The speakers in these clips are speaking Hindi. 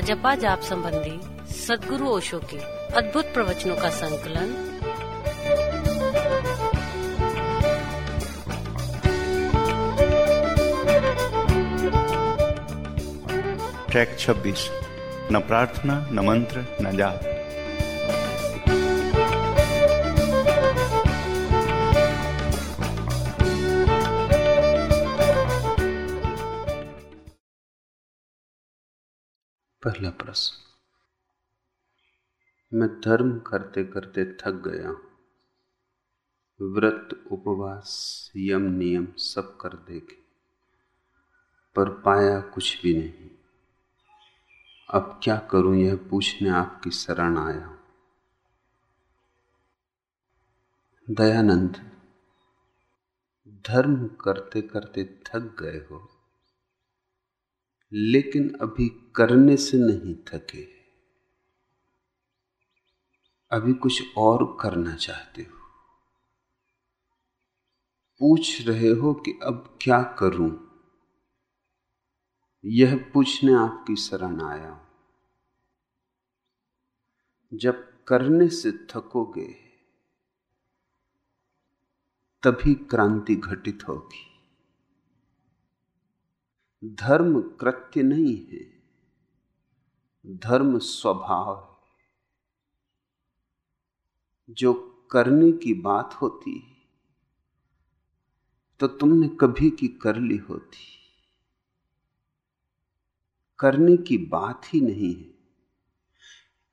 अजपा जाप संबंधी सदगुरु ओशो के अद्भुत प्रवचनों का संकलन। ट्रैक 26 न प्रार्थना, न मंत्र, न जाप। पहला प्रश्न। मैं धर्म करते करते थक गया हूँ। व्रत, उपवास, यम नियम सब कर देखे, पर पाया कुछ भी नहीं। अब क्या करूँ यह पूछने आपकी शरण आया दयानंद, धर्म करते करते थक गए हो? लेकिन अभी करने से नहीं थके। अभी कुछ और करना चाहते हो। पूछ रहे हो कि अब क्या करूँ? यह पूछने आपकी शरण आया हूँ जब करने से थकोगे, तभी क्रांति घटित होगी। धर्म कृत्य नहीं है। धर्म स्वभाव है। जो करने की बात होती तो तुमने कभी की कर ली होती। करने की बात ही नहीं है।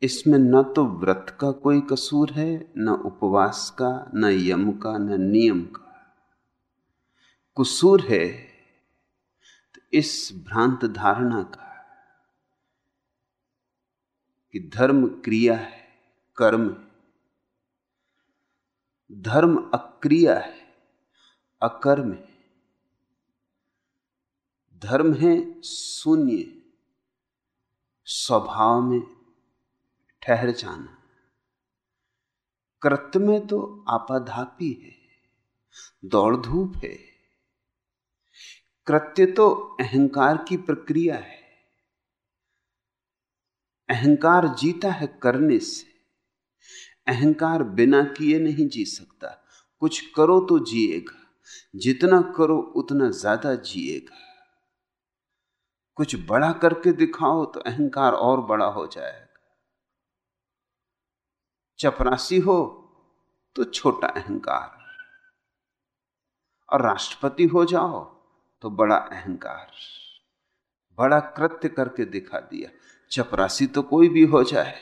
इसमें न तो व्रत का कोई कसूर है, न उपवास का, न यम का, न नियम का। कसूर है इस भ्रांत धारणा का कि धर्म क्रिया है, कर्म है। धर्म अक्रिया है, अकर्म है। धर्म है शून्य, स्वभाव में ठहर जाना। कृत्य में तो आपाधापी है दौड़ धूप है। कृत्य तो अहंकार की प्रक्रिया है। अहंकार जीता है करने से। अहंकार बिना किए नहीं जी सकता। कुछ करो तो जिएगा। जितना करो उतना ज़्यादा जिएगा। कुछ बड़ा करके दिखाओ तो अहंकार और बड़ा हो जाएगा। चपरासी हो तो छोटा अहंकार। और राष्ट्रपति हो जाओ। तो बड़ा अहंकार, बड़ा कृत्य करके दिखा दिया। चपरासी तो कोई भी हो जाए,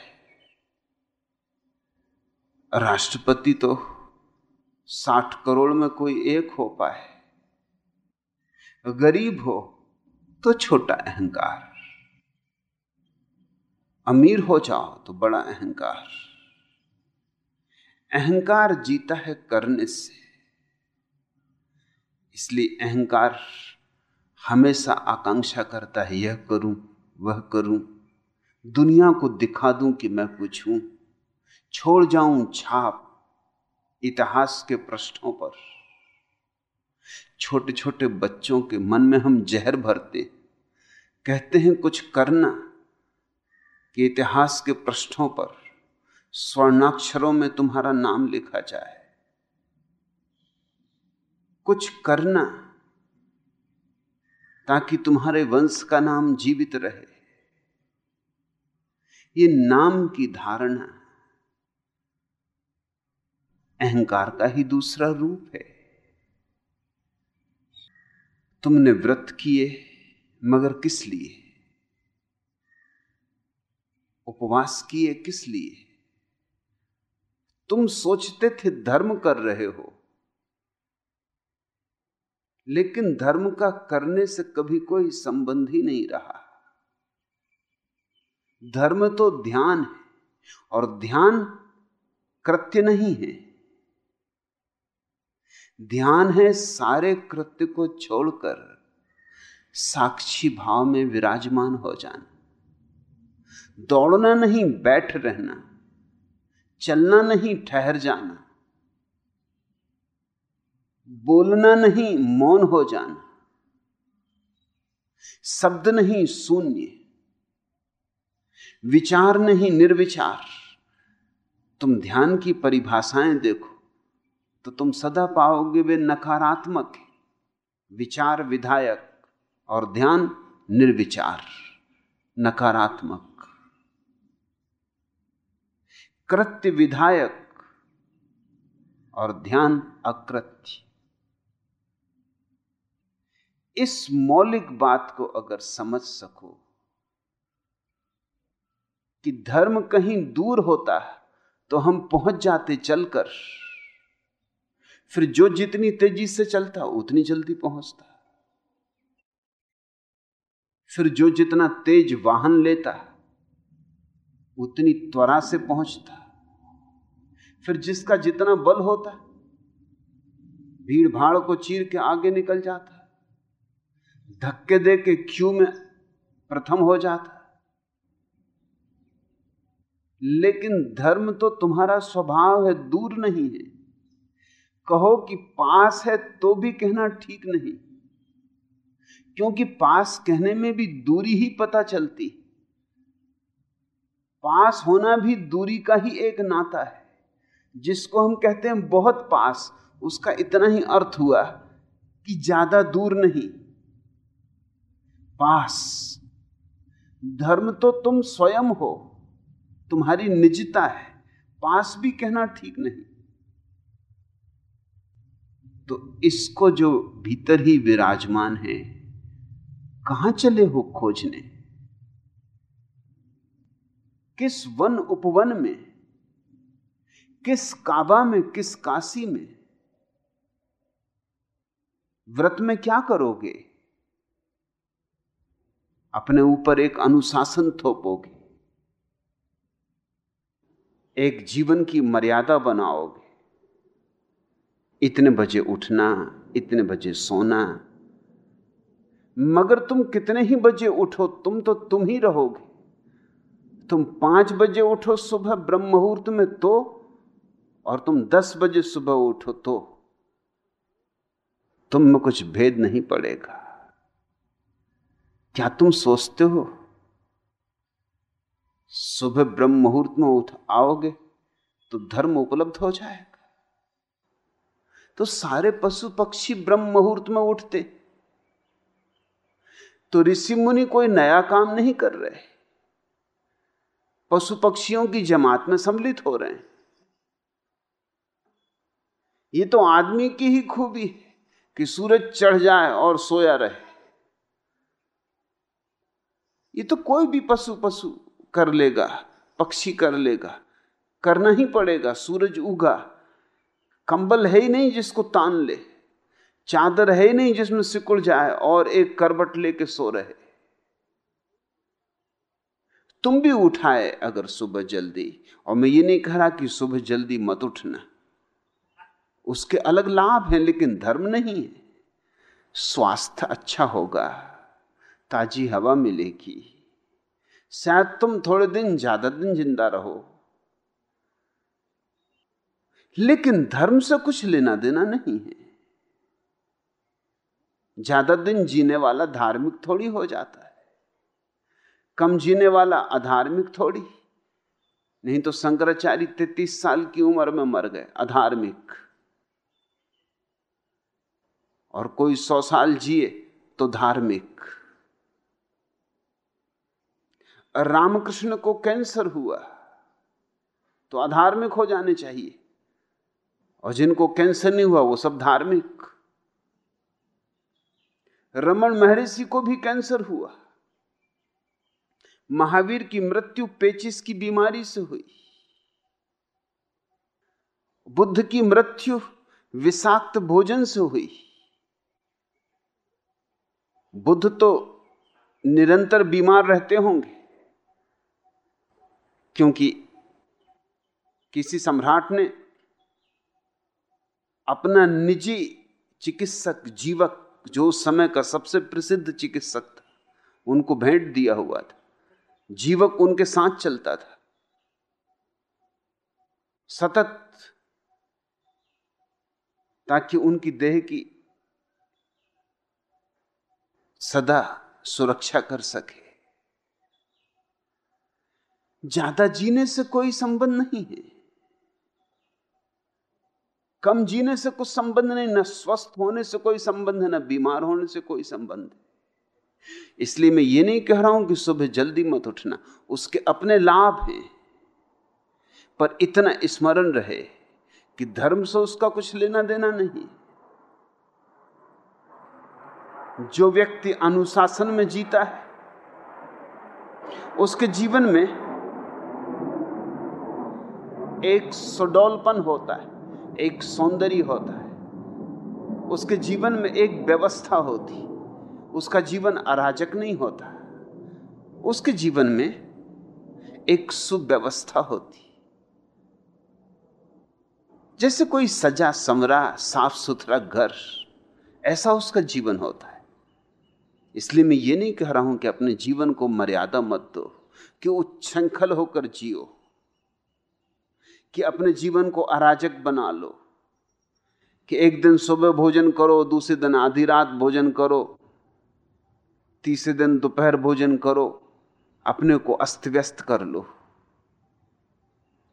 राष्ट्रपति तो साठ करोड़ में कोई एक हो पाए, गरीब हो तो छोटा अहंकार, अमीर हो जाओ तो बड़ा अहंकार। अहंकार जीता है करने से, इसलिए अहंकार हमेशा आकांक्षा करता है, यह करूँ, वह करूँ। दुनिया को दिखा दूँ कि मैं कुछ हूँ। छोड़ जाऊँ छाप इतिहास के पृष्ठों पर। छोटे छोटे बच्चों के मन में हम जहर भरते कहते हैं, कुछ करना कि इतिहास के पृष्ठों पर। स्वर्णाक्षरों में तुम्हारा नाम लिखा जाए। कुछ करना ताकि तुम्हारे वंश का नाम जीवित रहे। ये नाम की धारणा अहंकार का ही दूसरा रूप है। तुमने व्रत किए, मगर किस लिए? उपवास किए किस लिए? तुम सोचते थे धर्म कर रहे हो। लेकिन धर्म का करने से कभी कोई संबंध ही नहीं रहा। धर्म तो ध्यान है और ध्यान कृत्य नहीं है। ध्यान है सारे कृत्य को छोड़कर साक्षी भाव में विराजमान हो जाना। दौड़ना नहीं, बैठ रहना। चलना नहीं, ठहर जाना। बोलना नहीं, मौन हो जाना। शब्द नहीं, शून्य। विचार नहीं, निर्विचार। तुम ध्यान की परिभाषाएँ देखो तो तुम सदा पाओगे वे नकारात्मक विचार विधायक और ध्यान निर्विचार, नकारात्मक। कृत्य विधायक और ध्यान अकृत्य। इस मौलिक बात को अगर समझ सको कि धर्म कहीं दूर होता है तो हम पहुँच जाते चलकर। फिर जो जितनी तेज़ी से चलता, उतनी जल्दी पहुँचता। फिर जो जितना तेज वाहन लेता, उतनी त्वरा से पहुँचता। फिर जिसका जितना बल होता भीड़ भाड़ को चीर के आगे निकल जाता। धक्के दे के क्यू में प्रथम हो जाता? लेकिन धर्म तो तुम्हारा स्वभाव है, दूर नहीं है। कहो कि पास है तो भी कहना ठीक नहीं। क्योंकि पास कहने में भी दूरी ही पता चलती। पास होना भी दूरी का ही एक नाता है। जिसको हम कहते हैं बहुत पास, उसका इतना ही अर्थ हुआ कि ज़्यादा दूर नहीं। पास धर्म तो तुम स्वयं हो, तुम्हारी निजता है, पास भी कहना ठीक नहीं। तो इसको जो भीतर ही विराजमान है, कहाँ चले हो खोजने? किस वन उपवन में? किस काबा में, किस काशी में? व्रत में क्या करोगे? अपने ऊपर एक अनुशासन थोपोगे। एक जीवन की मर्यादा बनाओगे। इतने बजे उठना, इतने बजे सोना। मगर तुम कितने ही बजे उठो, तुम तो तुम ही रहोगे। तुम पाँच बजे उठो सुबह ब्रह्म मुहूर्त में तो और तुम दस बजे सुबह उठो तो। तुम में कुछ भेद नहीं पड़ेगा। क्या तुम सोचते हो? सुबह ब्रह्म मुहूर्त में उठ आओगे तो धर्म उपलब्ध हो जाएगा। तो सारे पशु पक्षी ब्रह्म मुहूर्त में उठते। तो ऋषि मुनि कोई नया काम नहीं कर रहे। पशु पक्षियों की जमात में सम्मिलित हो रहे हैं। ये तो आदमी की ही खूबी है कि सूरज चढ़ जाए और सोया रहे। ये तो कोई भी पशु पशु कर लेगा, पक्षी कर लेगा, करना ही पड़ेगा, सूरज उगा। कंबल है ही नहीं जिसको तान ले, चादर है ही नहीं जिसमें सिकुड़ जाए और एक करबट लेके सो रहे। तुम भी उठाए अगर सुबह जल्दी, और मैं ये नहीं कह रहा कि सुबह जल्दी मत उठना। उसके अलग लाभ हैं, लेकिन धर्म नहीं है। स्वास्थ्य अच्छा होगा। ताजी हवा मिलेगी। शायद तुम थोड़े दिन, ज़्यादा दिन ज़िंदा रहो। लेकिन धर्म से कुछ लेना देना नहीं है। ज़्यादा दिन जीने वाला धार्मिक थोड़ी हो जाता है। कम जीने वाला अधार्मिक थोड़ी। नहीं तो शंकराचार्य तैतीस साल की उम्र में मर गए, अधार्मिक। और कोई सौ साल जिए तो धार्मिक। रामकृष्ण को कैंसर हुआ तो अधार्मिक हो जाने चाहिए। और जिनको कैंसर नहीं हुआ, वो सब धार्मिक। रमन महर्षि को भी कैंसर हुआ। महावीर की मृत्यु पेचिस की बीमारी से हुई। बुद्ध की मृत्यु विषाक्त भोजन से हुई। बुद्ध तो निरंतर बीमार रहते होंगे। क्योंकि किसी सम्राट ने अपना निजी चिकित्सक जीवक, जो समय का सबसे प्रसिद्ध चिकित्सक था, उनको भेंट दिया हुआ था। जीवक उनके साथ चलता था। सतत ताकि उनकी देह की सदा सुरक्षा कर सके। ज़्यादा जीने से कोई संबंध नहीं है। कम जीने से कुछ संबंध नहीं, न स्वस्थ होने से कोई संबंध है, न बीमार होने से कोई संबंध है। इसलिए मैं ये नहीं कह रहा हूँ कि सुबह जल्दी मत उठना, उसके अपने लाभ हैं। पर इतना स्मरण रहे कि धर्म से उसका कुछ लेना देना नहीं। जो व्यक्ति अनुशासन में जीता है, उसके जीवन में एक सुडौलपन होता है, एक सौंदर्य होता है। उसके जीवन में एक व्यवस्था होती, उसका जीवन अराजक नहीं होता। उसके जीवन में एक सुव्यवस्था होती। जैसे कोई सजा, समरा साफ़ सुथरा घर, ऐसा उसका जीवन होता है। इसलिए मैं ये नहीं कह रहा हूँ कि अपने जीवन को मर्यादा मत दो, कि उच्छृंखल होकर जियो। कि अपने जीवन को अराजक बना लो, कि एक दिन सुबह भोजन करो, दूसरे दिन आधी रात भोजन करो, तीसरे दिन दोपहर भोजन करो, अपने को अस्त व्यस्त कर लो।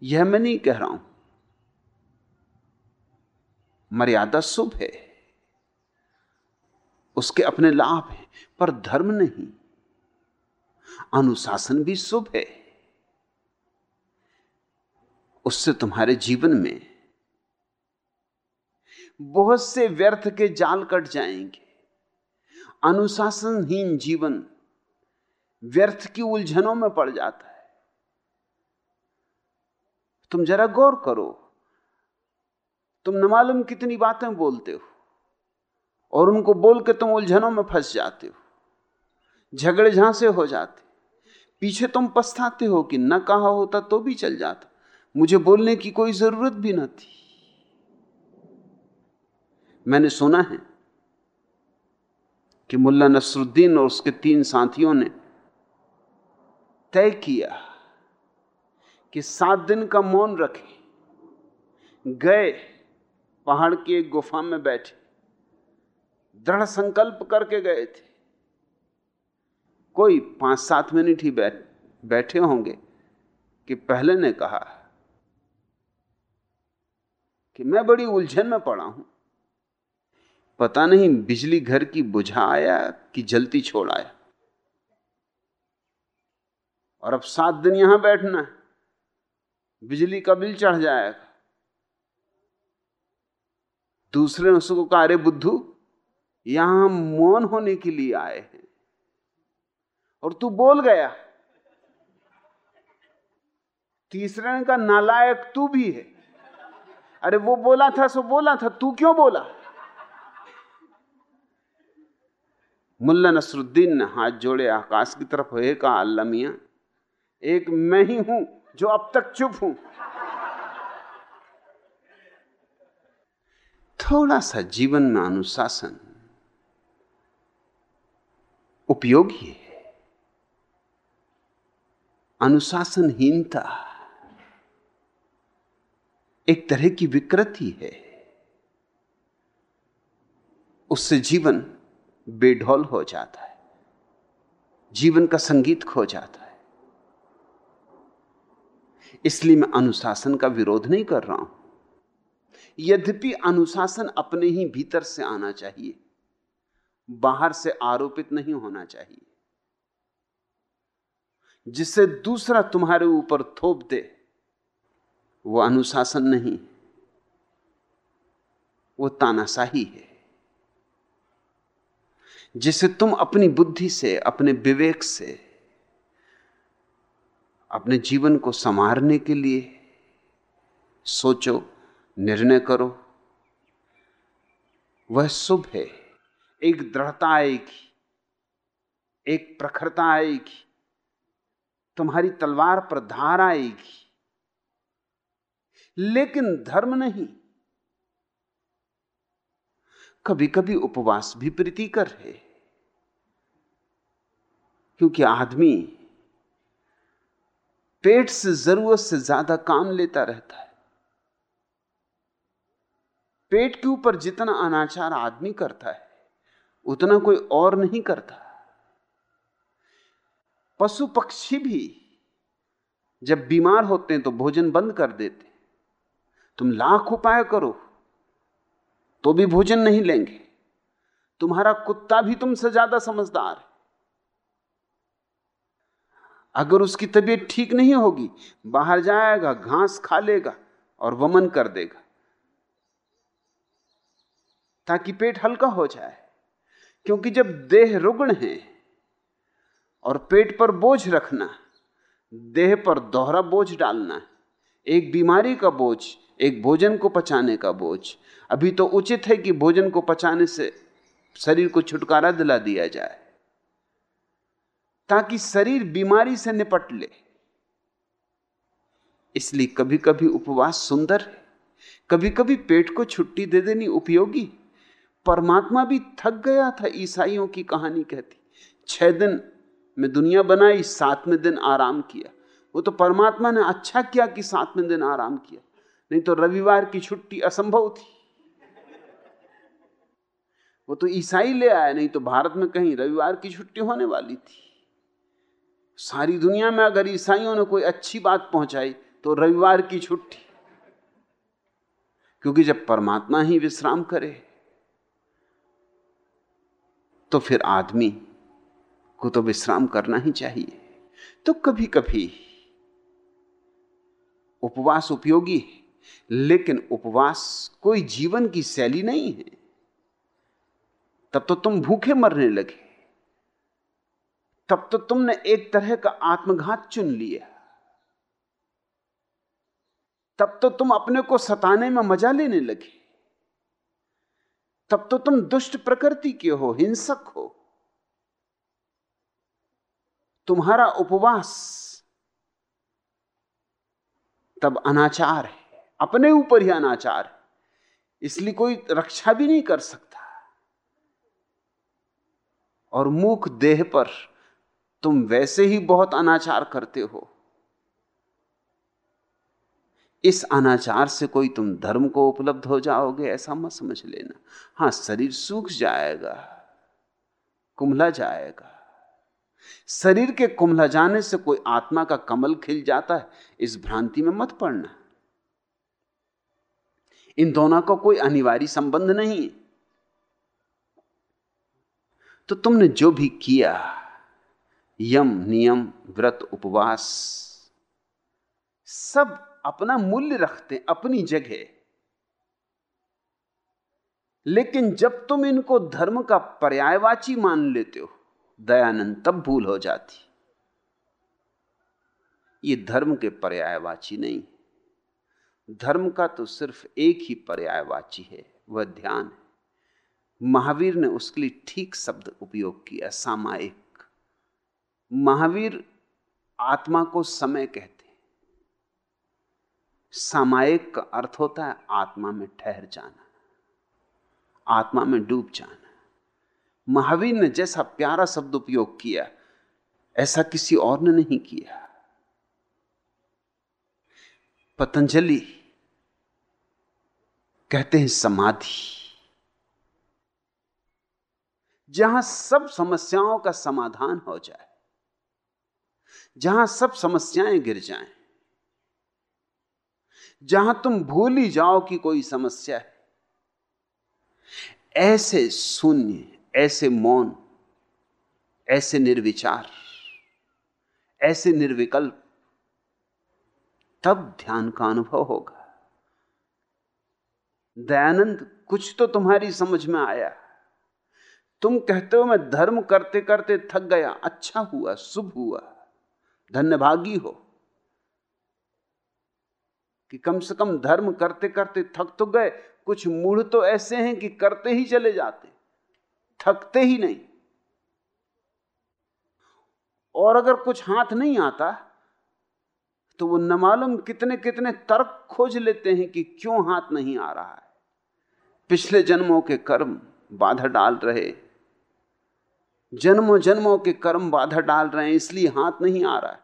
यह मैं नहीं कह रहा हूँ। मर्यादा शुभ है। उसके अपने लाभ हैं, पर धर्म नहीं। अनुशासन भी शुभ है। उससे तुम्हारे जीवन में बहुत से व्यर्थ के जाल कट जाएँगे। अनुशासनहीन जीवन व्यर्थ की उलझनों में पड़ जाता है। तुम जरा गौर करो, तुम न मालूम कितनी बातें बोलते हो और उनको बोल के तुम उलझनों में फंस जाते हो, झगड़े झांसे हो जाते, पीछे तुम पछताते हो कि न कहा होता तो भी चल जाता। मुझे बोलने की कोई ज़रूरत भी ना थी। मैंने सुना है कि मुल्ला नसरुद्दीन और उसके तीन साथियों ने तय किया कि सात दिन का मौन रखें। गए, पहाड़ की एक गुफा में बैठे, दृढ़ संकल्प करके गए थे। कोई पाँच सात मिनट ही बैठ, बैठे होंगे कि पहले ने कहा कि मैं बड़ी उलझन में पड़ा हूँ। पता नहीं बिजली घर की बुझा आया कि जलती छोड़ आया। और अब सात दिन यहाँ बैठना है। बिजली का बिल चढ़ जाएगा। दूसरे ने उसको कहा अरे बुद्धू, यहाँ मौन होने के लिए आए हैं। और तू बोल गया, तीसरे कहा नालायक तू भी है। अरे वो बोला था, सो बोला था, तू क्यों बोला? मुल्ला नसरुद्दीन ने हाथ जोड़े आकाश की तरफ़, हे कहा अल्लाह मिया, एक मैं ही हूँ जो अब तक चुप हूँ। थोड़ा सा जीवन में अनुशासन उपयोगी है। अनुशासनहीनता एक तरह की विकृति है उससे जीवन बेढोल हो जाता है। जीवन का संगीत खो जाता है। इसलिए मैं अनुशासन का विरोध नहीं कर रहा हूँ। यद्यपि अनुशासन अपने ही भीतर से आना चाहिए, बाहर से आरोपित नहीं होना चाहिए जिससे दूसरा तुम्हारे ऊपर थोप दे। वो अनुशासन नहीं वो तानाशाही है। जिसे तुम अपनी बुद्धि से, अपने विवेक से, अपने जीवन को संवारने के लिए सोचो, निर्णय करो, वह शुभ है। एक दृढ़ता आएगी, एक प्रखरता आएगी, तुम्हारी तलवार पर धार आएगी। लेकिन धर्म नहीं। कभी कभी उपवास भी प्रीतिकर है। क्योंकि आदमी पेट से ज़रूरत से ज़्यादा काम लेता रहता है। पेट के ऊपर जितना अनाचार आदमी करता है, उतना कोई और नहीं करता। पशु पक्षी भी जब बीमार होते हैं तो भोजन बंद कर देते तुम लाख उपाय करो तो भी भोजन नहीं लेंगे। तुम्हारा कुत्ता भी तुमसे ज़्यादा समझदार है। अगर उसकी तबीयत ठीक नहीं होगी, बाहर जाएगा, घास खा लेगा और वमन कर देगा, ताकि पेट हल्का हो जाए। क्योंकि जब देह रुग्ण है और पेट पर बोझ रखना, देह पर दोहरा बोझ डालना, एक बीमारी का बोझ एक भोजन को पचाने का बोझ। अभी तो उचित है कि भोजन को पचाने से शरीर को छुटकारा दिला दिया जाए। ताकि शरीर बीमारी से निपट ले। इसलिए कभी कभी उपवास सुंदर है। कभी कभी पेट को छुट्टी दे देनी उपयोगी। परमात्मा भी थक गया था ईसाइयों की कहानी कहती। छह दिन में दुनिया बनाई, सातवें दिन आराम किया। वो तो परमात्मा ने अच्छा किया कि सातवें दिन आराम किया। नहीं तो रविवार की छुट्टी असंभव थी। वो तो ईसाई ले आया नहीं तो भारत में कहीं रविवार की छुट्टी होने वाली थी। सारी दुनिया में अगर ईसाइयों ने कोई अच्छी बात पहुंचाई तो रविवार की छुट्टी। क्योंकि जब परमात्मा ही विश्राम करे तो फिर आदमी को तो विश्राम करना ही चाहिए। तो कभी कभी उपवास उपयोगी है। लेकिन उपवास कोई जीवन की शैली नहीं है। तब तो तुम भूखे मरने लगे। तब तो तुमने एक तरह का आत्मघात चुन लिया। तब तो तुम अपने को सताने में मज़ा लेने लगे। तब तो तुम दुष्ट प्रकृति के हो, हिंसक हो। तुम्हारा उपवास तब अनाचार है। अपने ऊपर ही अनाचार। इसलिए कोई रक्षा भी नहीं कर सकता। और मुख देह पर तुम वैसे ही बहुत अनाचार करते हो। इस अनाचार से कोई तुम धर्म को उपलब्ध हो जाओगे, ऐसा मत समझ लेना। हाँ, शरीर सूख जाएगा कुमला जाएगा। शरीर के कुमला जाने से कोई आत्मा का कमल खिल जाता है, इस भ्रांति में मत पड़ना। इन दोनों का को कोई अनिवार्य संबंध नहीं। तो तुमने जो भी किया, यम, नियम, व्रत, उपवास, सब अपना मूल्य रखते, अपनी जगह। लेकिन जब तुम इनको धर्म का पर्यायवाची मान लेते हो, दयानंद तब भूल हो जाती। ये धर्म के पर्यायवाची नहीं। धर्म का तो सिर्फ़ एक ही पर्यायवाची है, वह ध्यान है। महावीर ने उसके लिए ठीक शब्द उपयोग किया, सामायिक। महावीर आत्मा को समय कहते सामायिक का अर्थ होता है आत्मा में ठहर जाना, आत्मा में डूब जाना। महावीर ने जैसा प्यारा शब्द उपयोग किया, ऐसा किसी और ने नहीं किया। पतंजलि। कहते हैं समाधि। जहाँ सब समस्याओं का समाधान हो जाए, जहाँ सब समस्याएँ गिर जाएँ, जहाँ तुम भूल ही जाओ कि कोई समस्या है, ऐसे शून्य, ऐसे मौन, ऐसे निर्विचार, ऐसे निर्विकल्प तब ध्यान का अनुभव होगा। दयानंद, कुछ तो तुम्हारी समझ में आया। तुम कहते हो मैं धर्म करते करते थक गया अच्छा हुआ, शुभ हुआ, धन्यभागी हो। कि कम से कम धर्म करते करते थक तो गए, कुछ मूढ़ तो ऐसे हैं कि करते ही चले जाते, थकते ही नहीं। और अगर कुछ हाथ नहीं आता तो वो न मालूम कितने कितने तर्क खोज लेते हैं कि क्यों हाथ नहीं आ रहा है। पिछले जन्मों के कर्म बाधा डाल रहे। जन्मों जन्मों के कर्म बाधा डाल रहे हैं, इसलिए हाथ नहीं आ रहा है।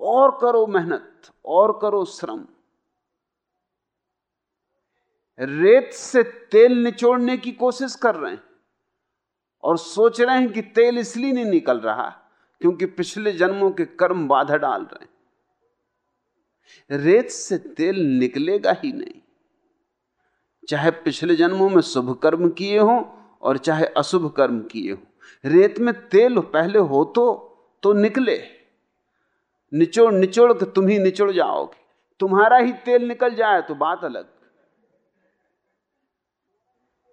और करो मेहनत, और करो श्रम। रेत से तेल निचोड़ने की कोशिश कर रहे हैं और सोच रहे हैं कि तेल इसलिए नहीं निकल रहा क्योंकि पिछले जन्मों के कर्म बाधा डाल रहे हैं। रेत से तेल निकलेगा ही नहीं। चाहे पिछले जन्मों में शुभ कर्म किए हो और चाहे अशुभ कर्म किए हो, रेत में तेल पहले हो तो तो निकले। निचोड़ निचोड़ के तुम ही निचोड़ जाओगे। तुम्हारा ही तेल निकल जाए तो बात अलग।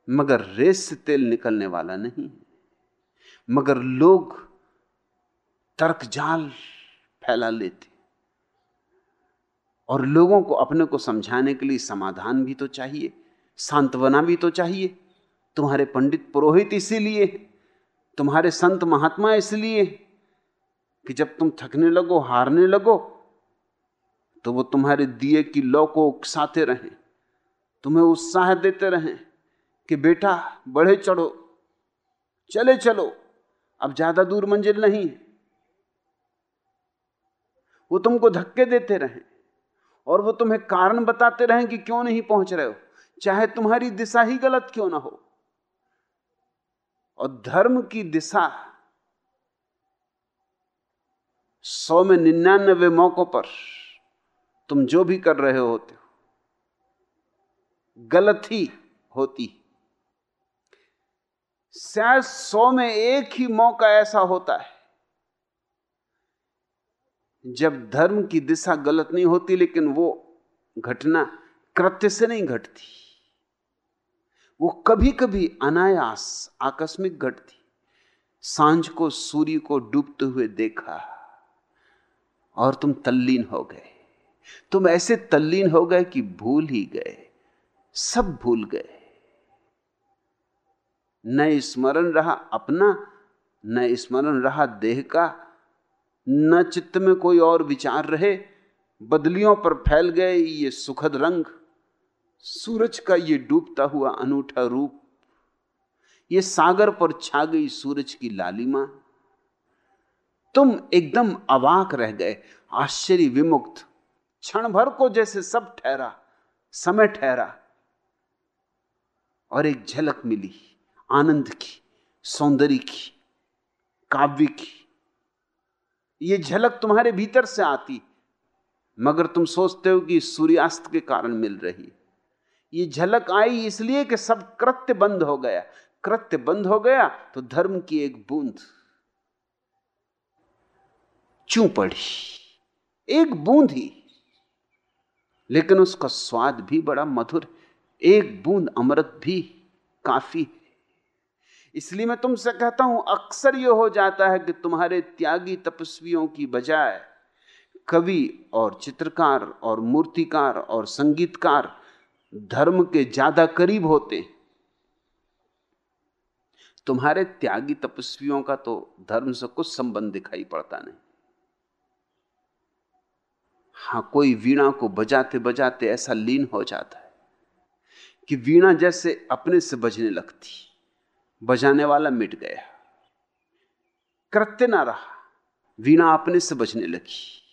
मगर रेत से तेल निकलने वाला नहीं मगर लोग तर्क जाल फैला लेते और लोगों को अपने को समझाने के लिए समाधान भी तो चाहिए, सांत्वना भी तो चाहिए। तुम्हारे पंडित पुरोहित इसीलिए, तुम्हारे संत महात्मा इसलिए कि जब तुम थकने लगो, हारने लगो तो वो तुम्हारे दिए की लौ को उकसाते रहें, तुम्हें उत्साह देते रहें कि बेटा, बढ़े चढ़ो, चले चलो, अब ज़्यादा दूर मंजिल नहीं वो तुमको धक्के देते रहें। और वो तुम्हें कारण बताते रहें कि क्यों नहीं पहुँच रहे हो। चाहे तुम्हारी दिशा ही गलत क्यों ना हो। और धर्म की दिशा सौ में निन्यानबे मौकों पर तुम जो भी कर रहे होते हो, गलत ही होती। शायद सौ में एक ही मौका ऐसा होता है जब धर्म की दिशा गलत नहीं होती, लेकिन वो घटना कृत्य से नहीं घटती। वो कभी कभी अनायास, आकस्मिक घटती। साँझ को, सूर्य को डूबते हुए देखा और तुम तल्लीन हो गए। तुम ऐसे तल्लीन हो गए कि भूल ही गए। सब भूल गए। न स्मरण रहा अपना, न स्मरण रहा देह का। न चित्त में कोई और विचार रहे, बदलियों पर फैल गए ये सुखद रंग, सूरज का ये डूबता हुआ अनूठा रूप, ये सागर पर छा गई सूरज की लालिमा। तुम एकदम अवाक रह गए, आश्चर्य विमुक्त, क्षण भर को जैसे सब ठहरा, समय ठहरा। और एक झलक मिली, आनंद की, सौंदर्य की, काव्य की ये झलक तुम्हारे भीतर से आती, मगर तुम सोचते हो कि सूर्यास्त के कारण मिल रही ये झलक आई इसलिए कि सब कृत्य बंद हो गया। कृत्य बंद हो गया तो धर्म की एक बूंद चू पड़ी। एक बूंद ही। लेकिन उसका स्वाद भी बड़ा मधुर एक बूंद अमृत भी काफ़ी इसलिए मैं तुमसे कहता हूँ, अक्सर यह हो जाता है कि तुम्हारे त्यागी तपस्वियों की बजाय कवि और चित्रकार और मूर्तिकार और संगीतकार धर्म के ज़्यादा करीब होते तुम्हारे त्यागी तपस्वियों का तो धर्म से कुछ संबंध दिखाई पड़ता नहीं। हाँ, कोई वीणा को बजाते बजाते ऐसा लीन हो जाता है कि वीणा जैसे अपने से बजने लगती। बजाने वाला मिट गया। कृत्य ना रहा, वीणा अपने से बजने लगी।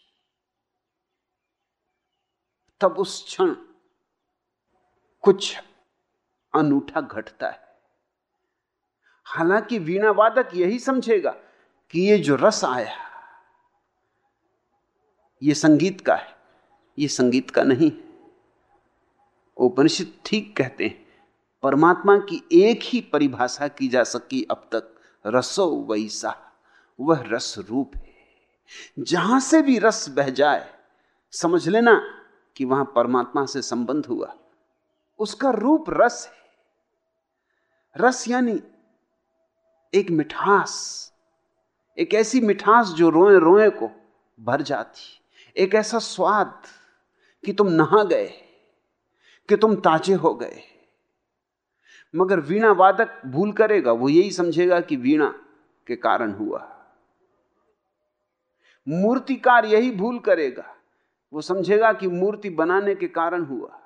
तब उस क्षण कुछ अनूठा घटता है। हालाँकि वीणा वादक यही समझेगा कि ये जो रस आया, ये संगीत का है, ये संगीत का नहीं उपनिषद ठीक कहते हैं परमात्मा की एक ही परिभाषा की जा सकी अब तक, रसो वैसा, वह रस रूप है। जहाँ से भी रस बह जाए, समझ लेना कि वहाँ परमात्मा से संबंध हुआ। उसका रूप रस है। रस यानी एक मिठास, एक ऐसी मिठास जो रोए रोए को भर जाती, एक ऐसा स्वाद कि तुम नहा गए, कि तुम ताजे हो गए। मगर वीणा वादक भूल करेगा, वो यही समझेगा कि वीणा के कारण हुआ। मूर्तिकार यही भूल करेगा, वो समझेगा कि मूर्ति बनाने के कारण हुआ।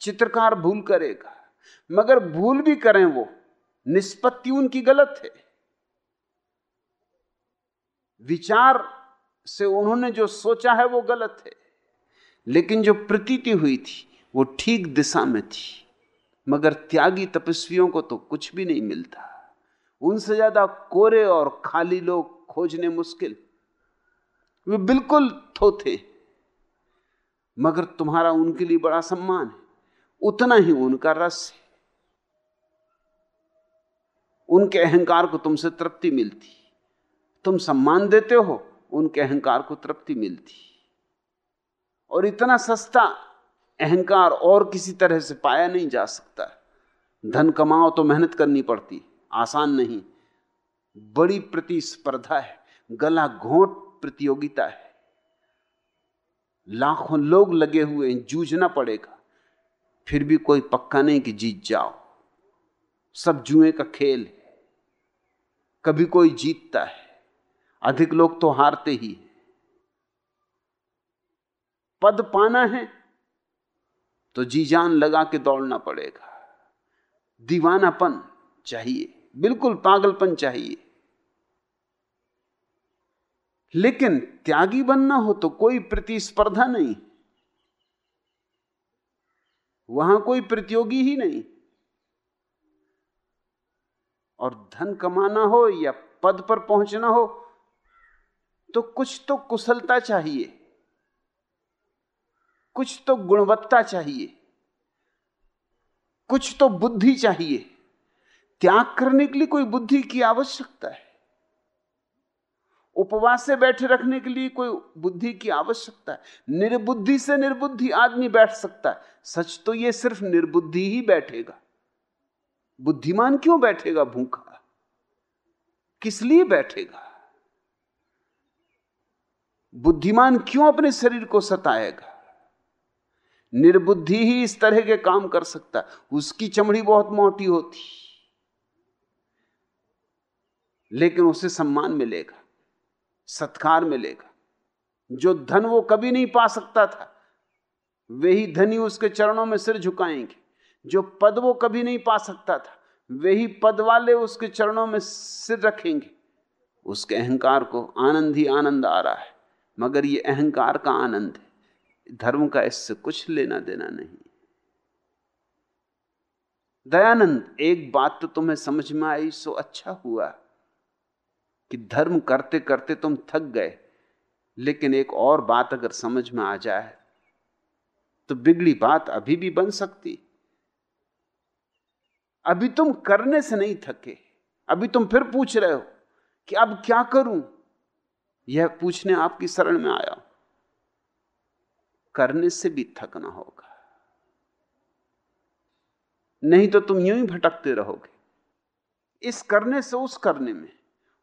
चित्रकार भूल करेगा, मगर भूल भी करें वो, निष्पत्ति उनकी गलत है। विचार से उन्होंने जो सोचा है वो गलत है, लेकिन जो प्रतीति हुई थी, वो ठीक दिशा में थी। मगर त्यागी तपस्वियों को तो कुछ भी नहीं मिलता। उनसे ज़्यादा कोरे और खाली लोग खोजने मुश्किल। वे बिल्कुल थोथे। मगर तुम्हारा उनके लिए बड़ा सम्मान है। उतना ही उनका रस है। उनके अहंकार को तुमसे तृप्ति मिलती। तुम सम्मान देते हो, उनके अहंकार को तृप्ति मिलती। और इतना सस्ता अहंकार और किसी तरह से पाया नहीं जा सकता। धन कमाओ तो मेहनत करनी पड़ती, आसान नहीं। बड़ी प्रतिस्पर्धा है, गला घोट प्रतियोगिता है। लाखों लोग लगे हुए हैं, जूझना पड़ेगा। फिर भी कोई पक्का नहीं कि जीत जाओ। सब जुए का खेल है। कभी कोई जीतता है। अधिक लोग तो हारते ही पद पाना है तो जी जान लगा के दौड़ना पड़ेगा। दीवानापन चाहिए, बिल्कुल पागलपन चाहिए। लेकिन त्यागी बनना हो तो कोई प्रतिस्पर्धा नहीं। वहाँ कोई प्रतियोगी ही नहीं। और धन कमाना हो या पद पर पहुँचना हो तो कुछ तो कुशलता चाहिए। कुछ तो गुणवत्ता चाहिए, कुछ तो बुद्धि चाहिए। त्याग करने के लिए कोई बुद्धि की आवश्यकता है। उपवास से बैठे रखने के लिए कोई बुद्धि की आवश्यकता है। निर्बुद्धि से निर्बुद्धि आदमी बैठ सकता है। सच तो यह सिर्फ़ निर्बुद्धि ही बैठेगा। बुद्धिमान क्यों बैठेगा भूखा? किस लिए बैठेगा? बुद्धिमान क्यों अपने शरीर को सताएगा? निर्बुद्धि ही इस तरह के काम कर सकता उसकी चमड़ी बहुत मोटी होती। लेकिन उसे सम्मान मिलेगा, सत्कार मिलेगा। जो धन वो कभी नहीं पा सकता था वही धनी उसके चरणों में सिर झुकाएँगे। जो पद वो कभी नहीं पा सकता था वही पद वाले उसके चरणों में सिर रखेंगे। उसके अहंकार को आनंद ही आनंद आ रहा है, मगर ये अहंकार का आनंद है। धर्म का इससे कुछ लेना देना नहीं। दयानंद, एक बात तो तुम्हें समझ में आई, सो अच्छा हुआ कि धर्म करते करते तुम थक गए। लेकिन एक और बात अगर समझ में आ जाए तो बिगड़ी बात अभी भी बन सकती। अभी तुम करने से नहीं थके, अभी तुम फिर पूछ रहे हो कि अब क्या करूँ? यह पूछने आपकी शरण में आया करने से भी थकना होगा। नहीं तो तुम यूँ ही भटकते रहोगे। इस करने से, उस करने में,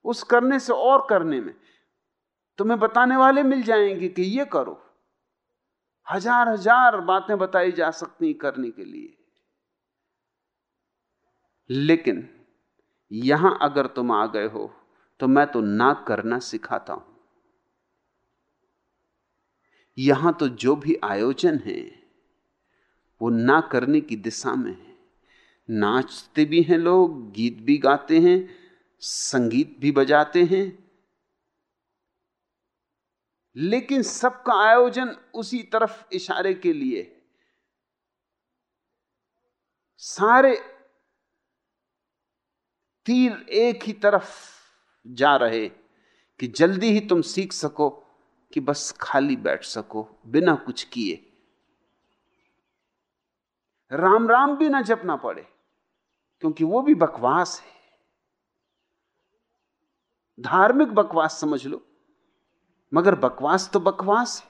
उस करने से और करने में तुम्हें बताने वाले मिल जाएँगे कि ये करो। हज़ार हज़ार बातें बताई जा सकती करने के लिए। लेकिन यहाँ अगर तुम आ गए हो तो मैं तो ना करना सिखाता हूँ। यहाँ तो जो भी आयोजन है, वो ना करने की दिशा में है। नाचते भी हैं लोग, गीत भी गाते हैं, संगीत भी बजाते हैं। लेकिन सबका आयोजन उसी तरफ़ इशारे के लिए। सारे तीर एक ही तरफ़ जा रहे कि जल्दी ही तुम सीख सको। कि बस खाली बैठ सको, बिना कुछ किए। राम राम भी ना जपना पड़े, क्योंकि वो भी बकवास है। धार्मिक बकवास समझ लो, मगर बकवास तो बकवास है।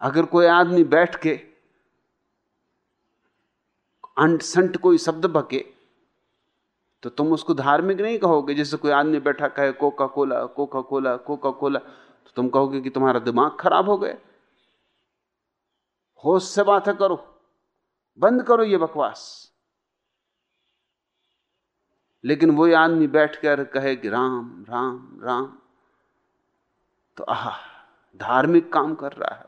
अगर कोई आदमी बैठ के अंट संट कोई शब्द बके तो तुम उसको धार्मिक नहीं कहोगे, जैसे कोई आदमी बैठा कहे Coca Cola Coca Cola Coca Cola तो तुम कहोगे कि तुम्हारा दिमाग खराब हो गया। होश से बातें करो, बंद करो ये बकवास। लेकिन वही आदमी बैठकर कहे कि राम राम राम। तो आह, धार्मिक काम कर रहा है।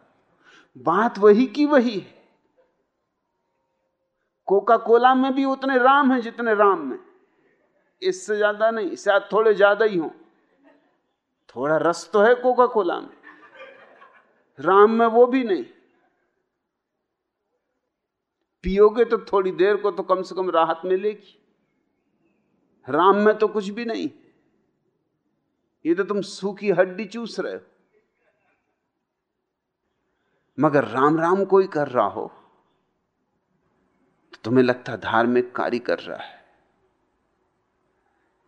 बात वही की वही है। कोका कोला में भी उतने राम हैं जितने राम में। इससे ज़्यादा नहीं, शायद थोड़े ज़्यादा ही हो। थोड़ा रस तो है कोका कोला में। राम में वो भी नहीं। पियोगे तो थोड़ी देर को तो कम से कम राहत मिलेगी। राम में तो कुछ भी नहीं। ये तो तुम सूखी हड्डी चूस रहे हो। मगर राम राम कोई कर रहा हो तो तुम्हें लगता धार्मिक कार्य कर रहा है।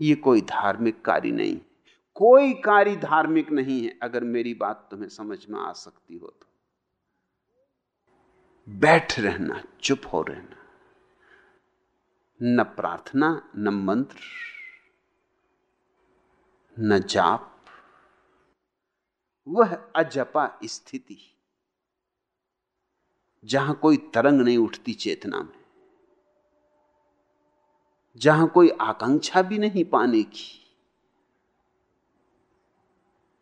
ये कोई धार्मिक कार्य नहीं कोई कार्य धार्मिक नहीं है, अगर मेरी बात तुम्हें समझ में आ सकती हो तो। बैठ रहना, चुप हो रहना। न प्रार्थना, न मंत्र, न जाप। वह अजपा स्थिति, जहाँ कोई तरंग नहीं उठती चेतना में। जहाँ कोई आकांक्षा भी नहीं पाने की।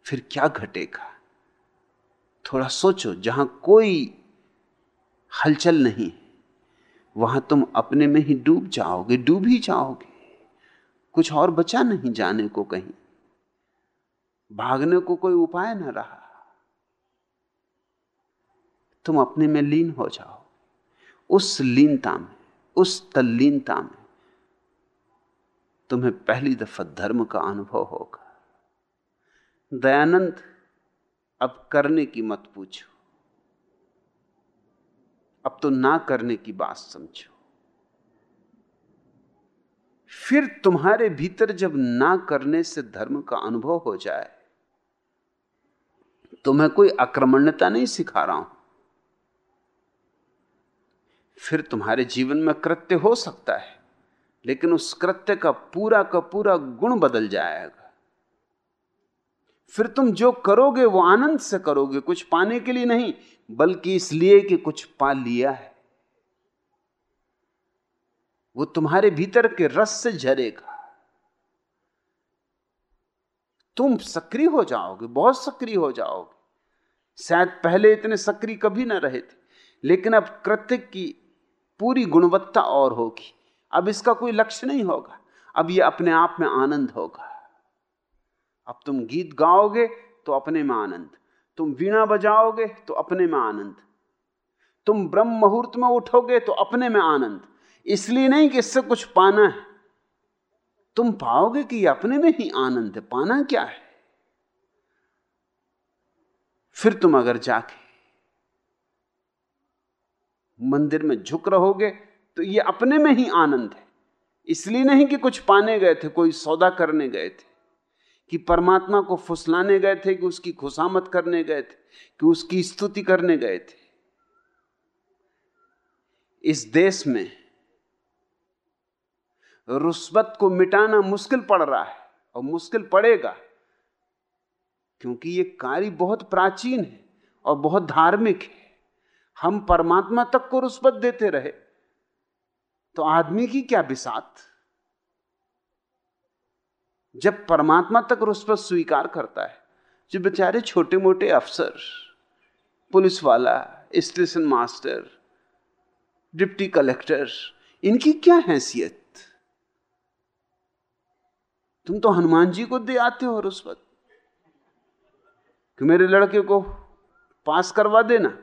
फिर क्या घटेगा? थोड़ा सोचो, जहाँ कोई हलचल नहीं वहाँ तुम अपने में ही डूब जाओगे, डूब ही जाओगे। कुछ और बचा नहीं जाने को कहीं। भागने को कोई उपाय ना रहा। तुम अपने में लीन हो जाओ। उस लीनता में, उस तल्लीनता में तुम्हें पहली दफ़ा धर्म का अनुभव होगा। दयानंद, अब करने की मत पूछो। अब तो ना करने की बात समझो। फिर तुम्हारे भीतर जब ना करने से धर्म का अनुभव हो जाए तो मैं कोई आक्रमणता नहीं सिखा रहा हूँ। फिर तुम्हारे जीवन में कृत्य हो सकता है। लेकिन उस कृत्य का पूरा का पूरा गुण बदल जाएगा। फिर तुम जो करोगे, वो आनंद से करोगे, कुछ पाने के लिए नहीं, बल्कि इसलिए कि कुछ पा लिया है। वो तुम्हारे भीतर के रस से झरेगा। तुम सक्रिय हो जाओगे, बहुत सक्रिय हो जाओगे। शायद पहले इतने सक्रिय कभी ना रहे थे, लेकिन अब कृत्य की पूरी गुणवत्ता और होगी। अब इसका कोई लक्ष्य नहीं होगा। अब ये अपने आप में आनंद होगा। अब तुम गीत गाओगे तो अपने में आनंद। तुम वीणा बजाओगे तो अपने में आनंद। तुम ब्रह्म मुहूर्त में उठोगे तो अपने में आनंद। इसलिए नहीं कि इससे कुछ पाना है। तुम पाओगे कि अपने में ही आनंद है। पाना क्या है? फिर तुम अगर जाके मंदिर में झुक रहोगे तो ये अपने में ही आनंद है। इसलिए नहीं कि कुछ पाने गए थे, कोई सौदा करने गए थे, कि परमात्मा को फुसलाने गए थे, कि उसकी खुशामत करने गए थे, कि उसकी स्तुति करने गए थे। इस देश में रुस्बत को मिटाना मुश्किल पड़ रहा है और मुश्किल पड़ेगा, क्योंकि ये कार्य बहुत प्राचीन है और बहुत धार्मिक है। हम परमात्मा तक को रुस्बत देते रहे। तो आदमी की क्या बिसात? जब परमात्मा तक रुस्बत स्वीकार करता है, जो बेचारे छोटे मोटे अफसर पुलिस वाला स्टेशन मास्टर, डिप्टी कलेक्टर, इनकी क्या हैसियत? तुम तो हनुमान जी को दे आते हो रुस्वत कि मेरे लड़के को पास करवा देना,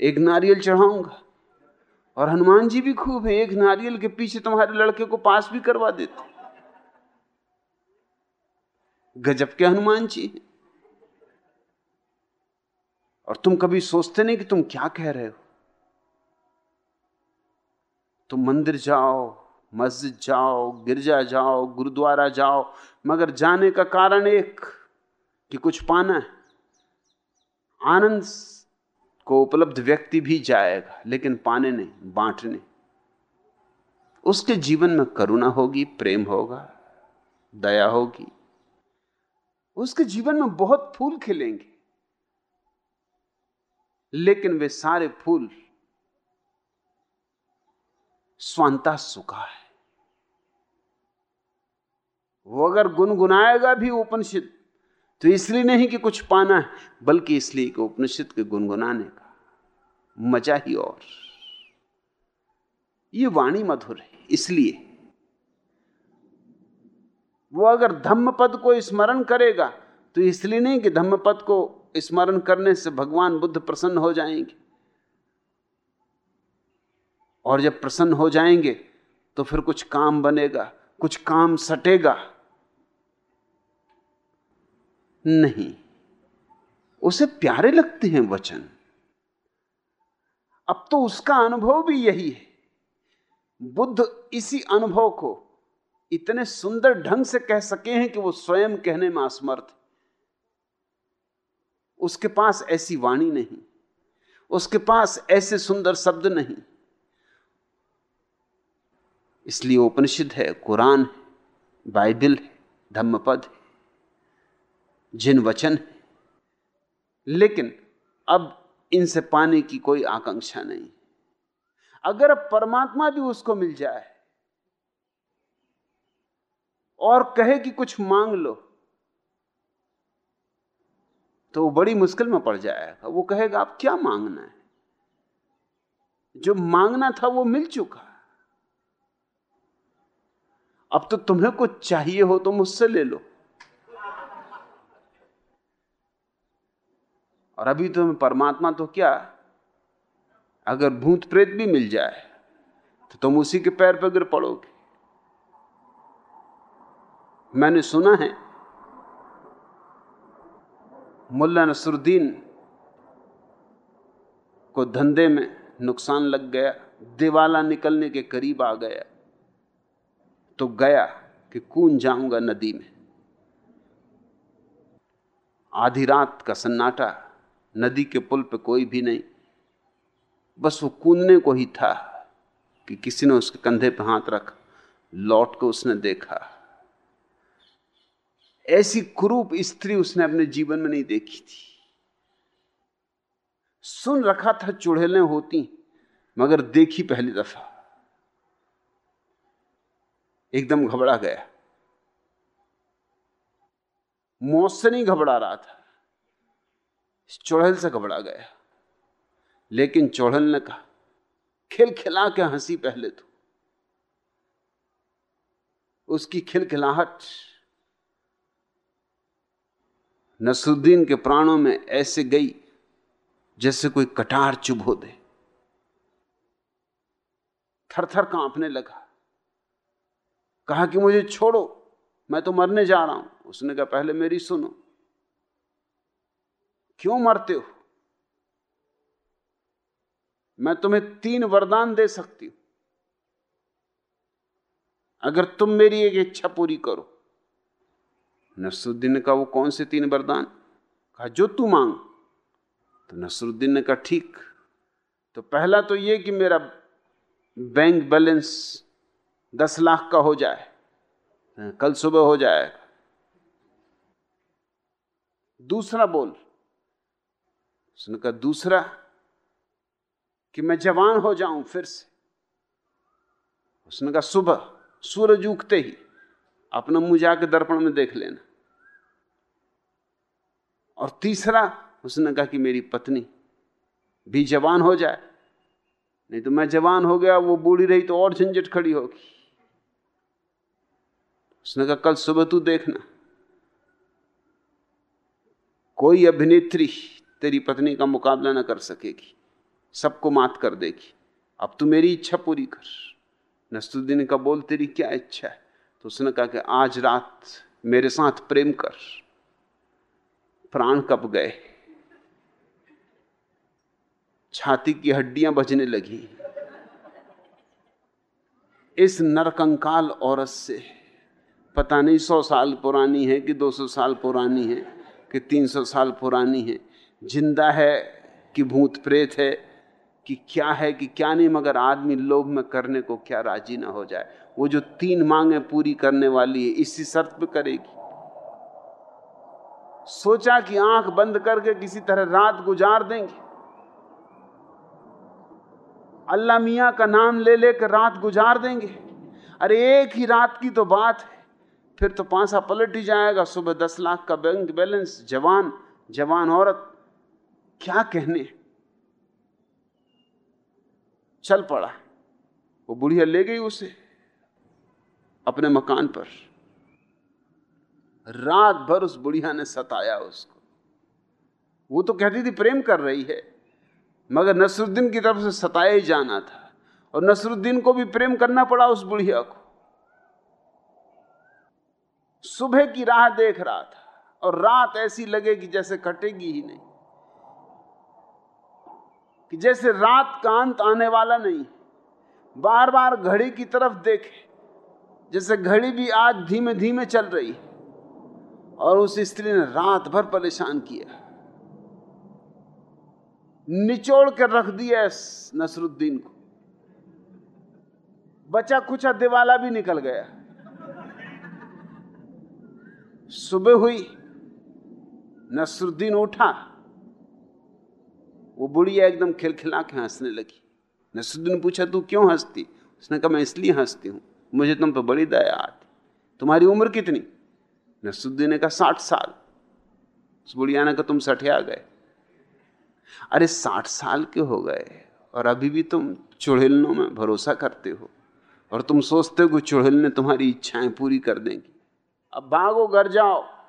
एक नारियल चढ़ाऊँगा। और हनुमान जी भी खूब है, एक नारियल के पीछे तुम्हारे लड़के को पास भी करवा देते। गजब के हनुमान जी और तुम कभी सोचते नहीं कि तुम क्या कह रहे हो? तुम मंदिर जाओ, मस्जिद जाओ, गिरजा जाओ, गुरुद्वारा जाओ, मगर जाने का कारण एक कि कुछ पाना है। आनंद को उपलब्ध व्यक्ति भी जाएगा, लेकिन पाने नहीं, बांटने। उसके जीवन में करुणा होगी, प्रेम होगा, दया होगी। उसके जीवन में बहुत फूल खिलेंगे। लेकिन वे सारे फूल स्वांता सुखा है। वो अगर गुनगुनाएगा भी उपनिषद तो इसलिए नहीं कि कुछ पाना है, बल्कि इसलिए कि उपनिषद के गुनगुनाने का मज़ा ही और। ये वाणी मधुर है, इसलिए। वो अगर धम्म पद को स्मरण करेगा तो इसलिए नहीं कि धम्म पद को स्मरण करने से भगवान बुद्ध प्रसन्न हो जाएँगे। और जब प्रसन्न हो जाएँगे तो फिर कुछ काम बनेगा, कुछ काम सटेगा। नहीं। उसे प्यारे लगते हैं वचन। अब तो उसका अनुभव भी यही है। बुद्ध इसी अनुभव को इतने सुंदर ढंग से कह सके हैं कि वो स्वयं कहने में असमर्थ उसके पास ऐसी वाणी नहीं। उसके पास ऐसे सुंदर शब्द नहीं। इसलिए उपनिषद है, कुरान है, बाइबिल है, धम्मपद है। जिन वचन है। लेकिन अब इनसे पाने की कोई आकांक्षा नहीं। अगर परमात्मा भी उसको मिल जाए और कहे कि कुछ मांग लो तो वो बड़ी मुश्किल में पड़ जाएगा। वो कहेगा, आप क्या मांगना है? जो मांगना था वो मिल चुका। अब तो तुम्हें कुछ चाहिए हो तो मुझसे ले लो। और अभी तुम्हें परमात्मा तो क्या? अगर भूत प्रेत भी मिल जाए तो तुम उसी के पैर पर गिर पड़ोगे। मैंने सुना है, मुल्ला नसरुद्दीन को धंधे में नुकसान लग गया, दिवाला निकलने के करीब आ गया तो गया कि कून जाऊँगा नदी में। आधी रात का सन्नाटा नदी के पुल पे कोई भी नहीं। बस वो कूदने को ही था कि किसी ने उसके कंधे पे हाथ रखा, लौट को उसने देखा। ऐसी कुरूप स्त्री उसने अपने जीवन में नहीं देखी थी। सुन रखा था, चुड़ैलें होती, मगर देखी पहली दफ़ा। एकदम घबरा गया। मौत से नहीं घबरा रहा था। चुड़ैल से घबरा गया। लेकिन चौड़ल ने कहा, खिलखिला के हँसी पहले तो। उसकी खिलखिलाहट नसरुद्दीन के प्राणों में ऐसे गई जैसे कोई कटार चुभ हो दे। थर थर कांपने लगा। कहा कि मुझे छोड़ो, मैं तो मरने जा रहा हूँ। उसने कहा, पहले मेरी सुनो। क्यों मरते हो? मैं तुम्हें तीन वरदान दे सकती हूँ। अगर तुम मेरी एक इच्छा पूरी करो, नसरुद्दीन ने कहा वो कौन से तीन वरदान? कहा, जो तू मांग। तो नसरुद्दीन ने कहा, ठीक। तो पहला तो ये कि मेरा बैंक बैलेंस दस लाख का हो जाए। कल सुबह हो जाएगा। दूसरा बोल उसने कहा, दूसरा, कि मैं जवान हो जाऊँ फिर से। उसने कहा, सुबह, सूरज उगते ही अपना मुँह जाके दर्पण में देख लेना। और तीसरा, उसने कहा कि मेरी पत्नी भी जवान हो जाए, नहीं तो मैं जवान हो गया, वो बूढ़ी रही तो और झंझट खड़ी होगी। उसने कहा, कल सुबह तू देखना, कोई अभिनेत्री तेरी पत्नी का मुकाबला ना कर सकेगी, सबको मात कर देगी। अब तू मेरी इच्छा पूरी कर। नस्तुद्दीन का बोल, तेरी क्या इच्छा है? तो उसने कहा कि आज रात मेरे साथ प्रेम कर। प्राण कब गए। छाती की हड्डियाँ बजने लगी। इस नरकंकाल औरत से, पता नहीं सौ साल पुरानी है कि दो सौ साल पुरानी है कि तीन सौ साल पुरानी है ज़िंदा है कि भूत प्रेत है, कि क्या है कि क्या नहीं, मगर आदमी लोभ में करने को क्या राज़ी ना हो जाए। वो जो तीन मांगे पूरी करने वाली है, इसी शर्त पे करेगी। सोचा कि आँख बंद करके किसी तरह रात गुजार देंगे। अल्लाह मियाँ का नाम ले लेकर रात गुजार देंगे। अरे एक ही रात की तो बात है। फिर तो पांसा पलट ही जाएगा। सुबह दस लाख का बैंक बैलेंस, जवान जवान औरत। क्या कहने? चल पड़ा। वो बुढ़िया ले गई उसे अपने मकान पर। रात भर उस बुढ़िया ने सताया उसको। वो तो कहती थी, प्रेम कर रही है, मगर नसरुद्दीन की तरफ़ से सताया ही जाना था, और नसरुद्दीन को भी प्रेम करना पड़ा उस बुढ़िया को। सुबह की राह देख रहा था, और रात ऐसी लगेगी जैसे कटेगी ही नहीं। कि जैसे रात का अंत आने वाला नहीं बार बार घड़ी की तरफ़ देखे, जैसे घड़ी भी आज धीमे धीमे चल रही और उस स्त्री ने रात भर परेशान किया। निचोड़ कर रख दिया नसरुद्दीन को। बचा कुचा दिवाला भी निकल गया। सुबह हुई, नसरुद्दीन उठा। वो बुढ़िया एकदम खिलखिला के हंसने लगी। नसरुद्दीन पूछा, तू क्यों हंसती? उसने कहा, मैं इसलिए हंसती हूँ। मुझे तुम पर बड़ी दया आती तुम्हारी उम्र कितनी? नसरुद्दीन ने कहा, साठ साल। उस बुढ़िया ने कहा, तुम सठिया गए। अरे, साठ साल के हो गए और अभी भी तुम चुड़ैलनों में भरोसा करते हो और तुम सोचते हो कि चुड़ैल ने तुम्हारी इच्छाएँ पूरी कर देंगी। अब भागो, घर जाओ।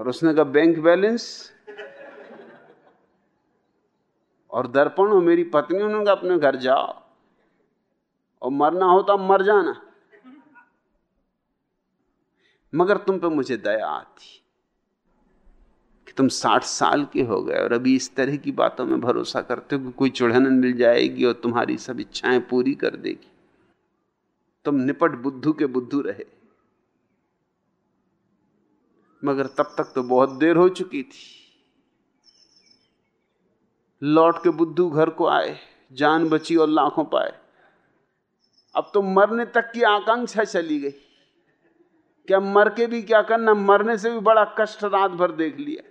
और उसने कहा बैंक बैलेंस और दर्पण हो मेरी पत्नी, उन्होंने कहा, अपने घर जाओ। और मरना होता मर जाना। मगर तुम पे मुझे दया आती कि तुम साठ साल के हो गए और अभी इस तरह की बातों में भरोसा करते हो कि कोई चुड़हन मिल जाएगी और तुम्हारी सब इच्छाएँ पूरी कर देगी। तुम निपट बुद्धू के बुद्धू रहे। मगर तब तक तो बहुत देर हो चुकी थी। लौट के बुद्धू घर को आए, जान बची और लाखों पाए। अब तो मरने तक की आकांक्षा चली गई। क्या मर के भी क्या करना, मरने से भी बड़ा कष्ट रात भर देख लिया।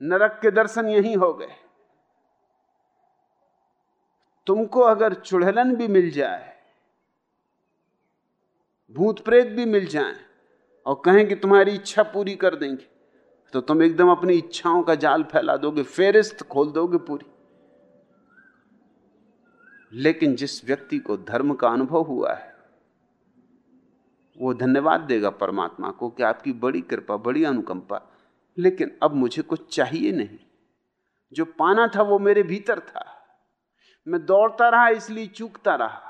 नरक के दर्शन यही हो गए। तुमको अगर चुड़हलन भी मिल जाए, भूत प्रेत भी मिल जाए और कहें कि तुम्हारी इच्छा पूरी कर देंगे तो तुम एकदम अपनी इच्छाओं का जाल फैला दोगे, फेरिस्त खोल दोगे पूरी। लेकिन जिस व्यक्ति को धर्म का अनुभव हुआ है, वो धन्यवाद देगा परमात्मा को कि आपकी बड़ी कृपा, बड़ी अनुकंपा, लेकिन अब मुझे कुछ चाहिए नहीं। जो पाना था वो मेरे भीतर था। मैं दौड़ता रहा, इसलिए चूकता रहा।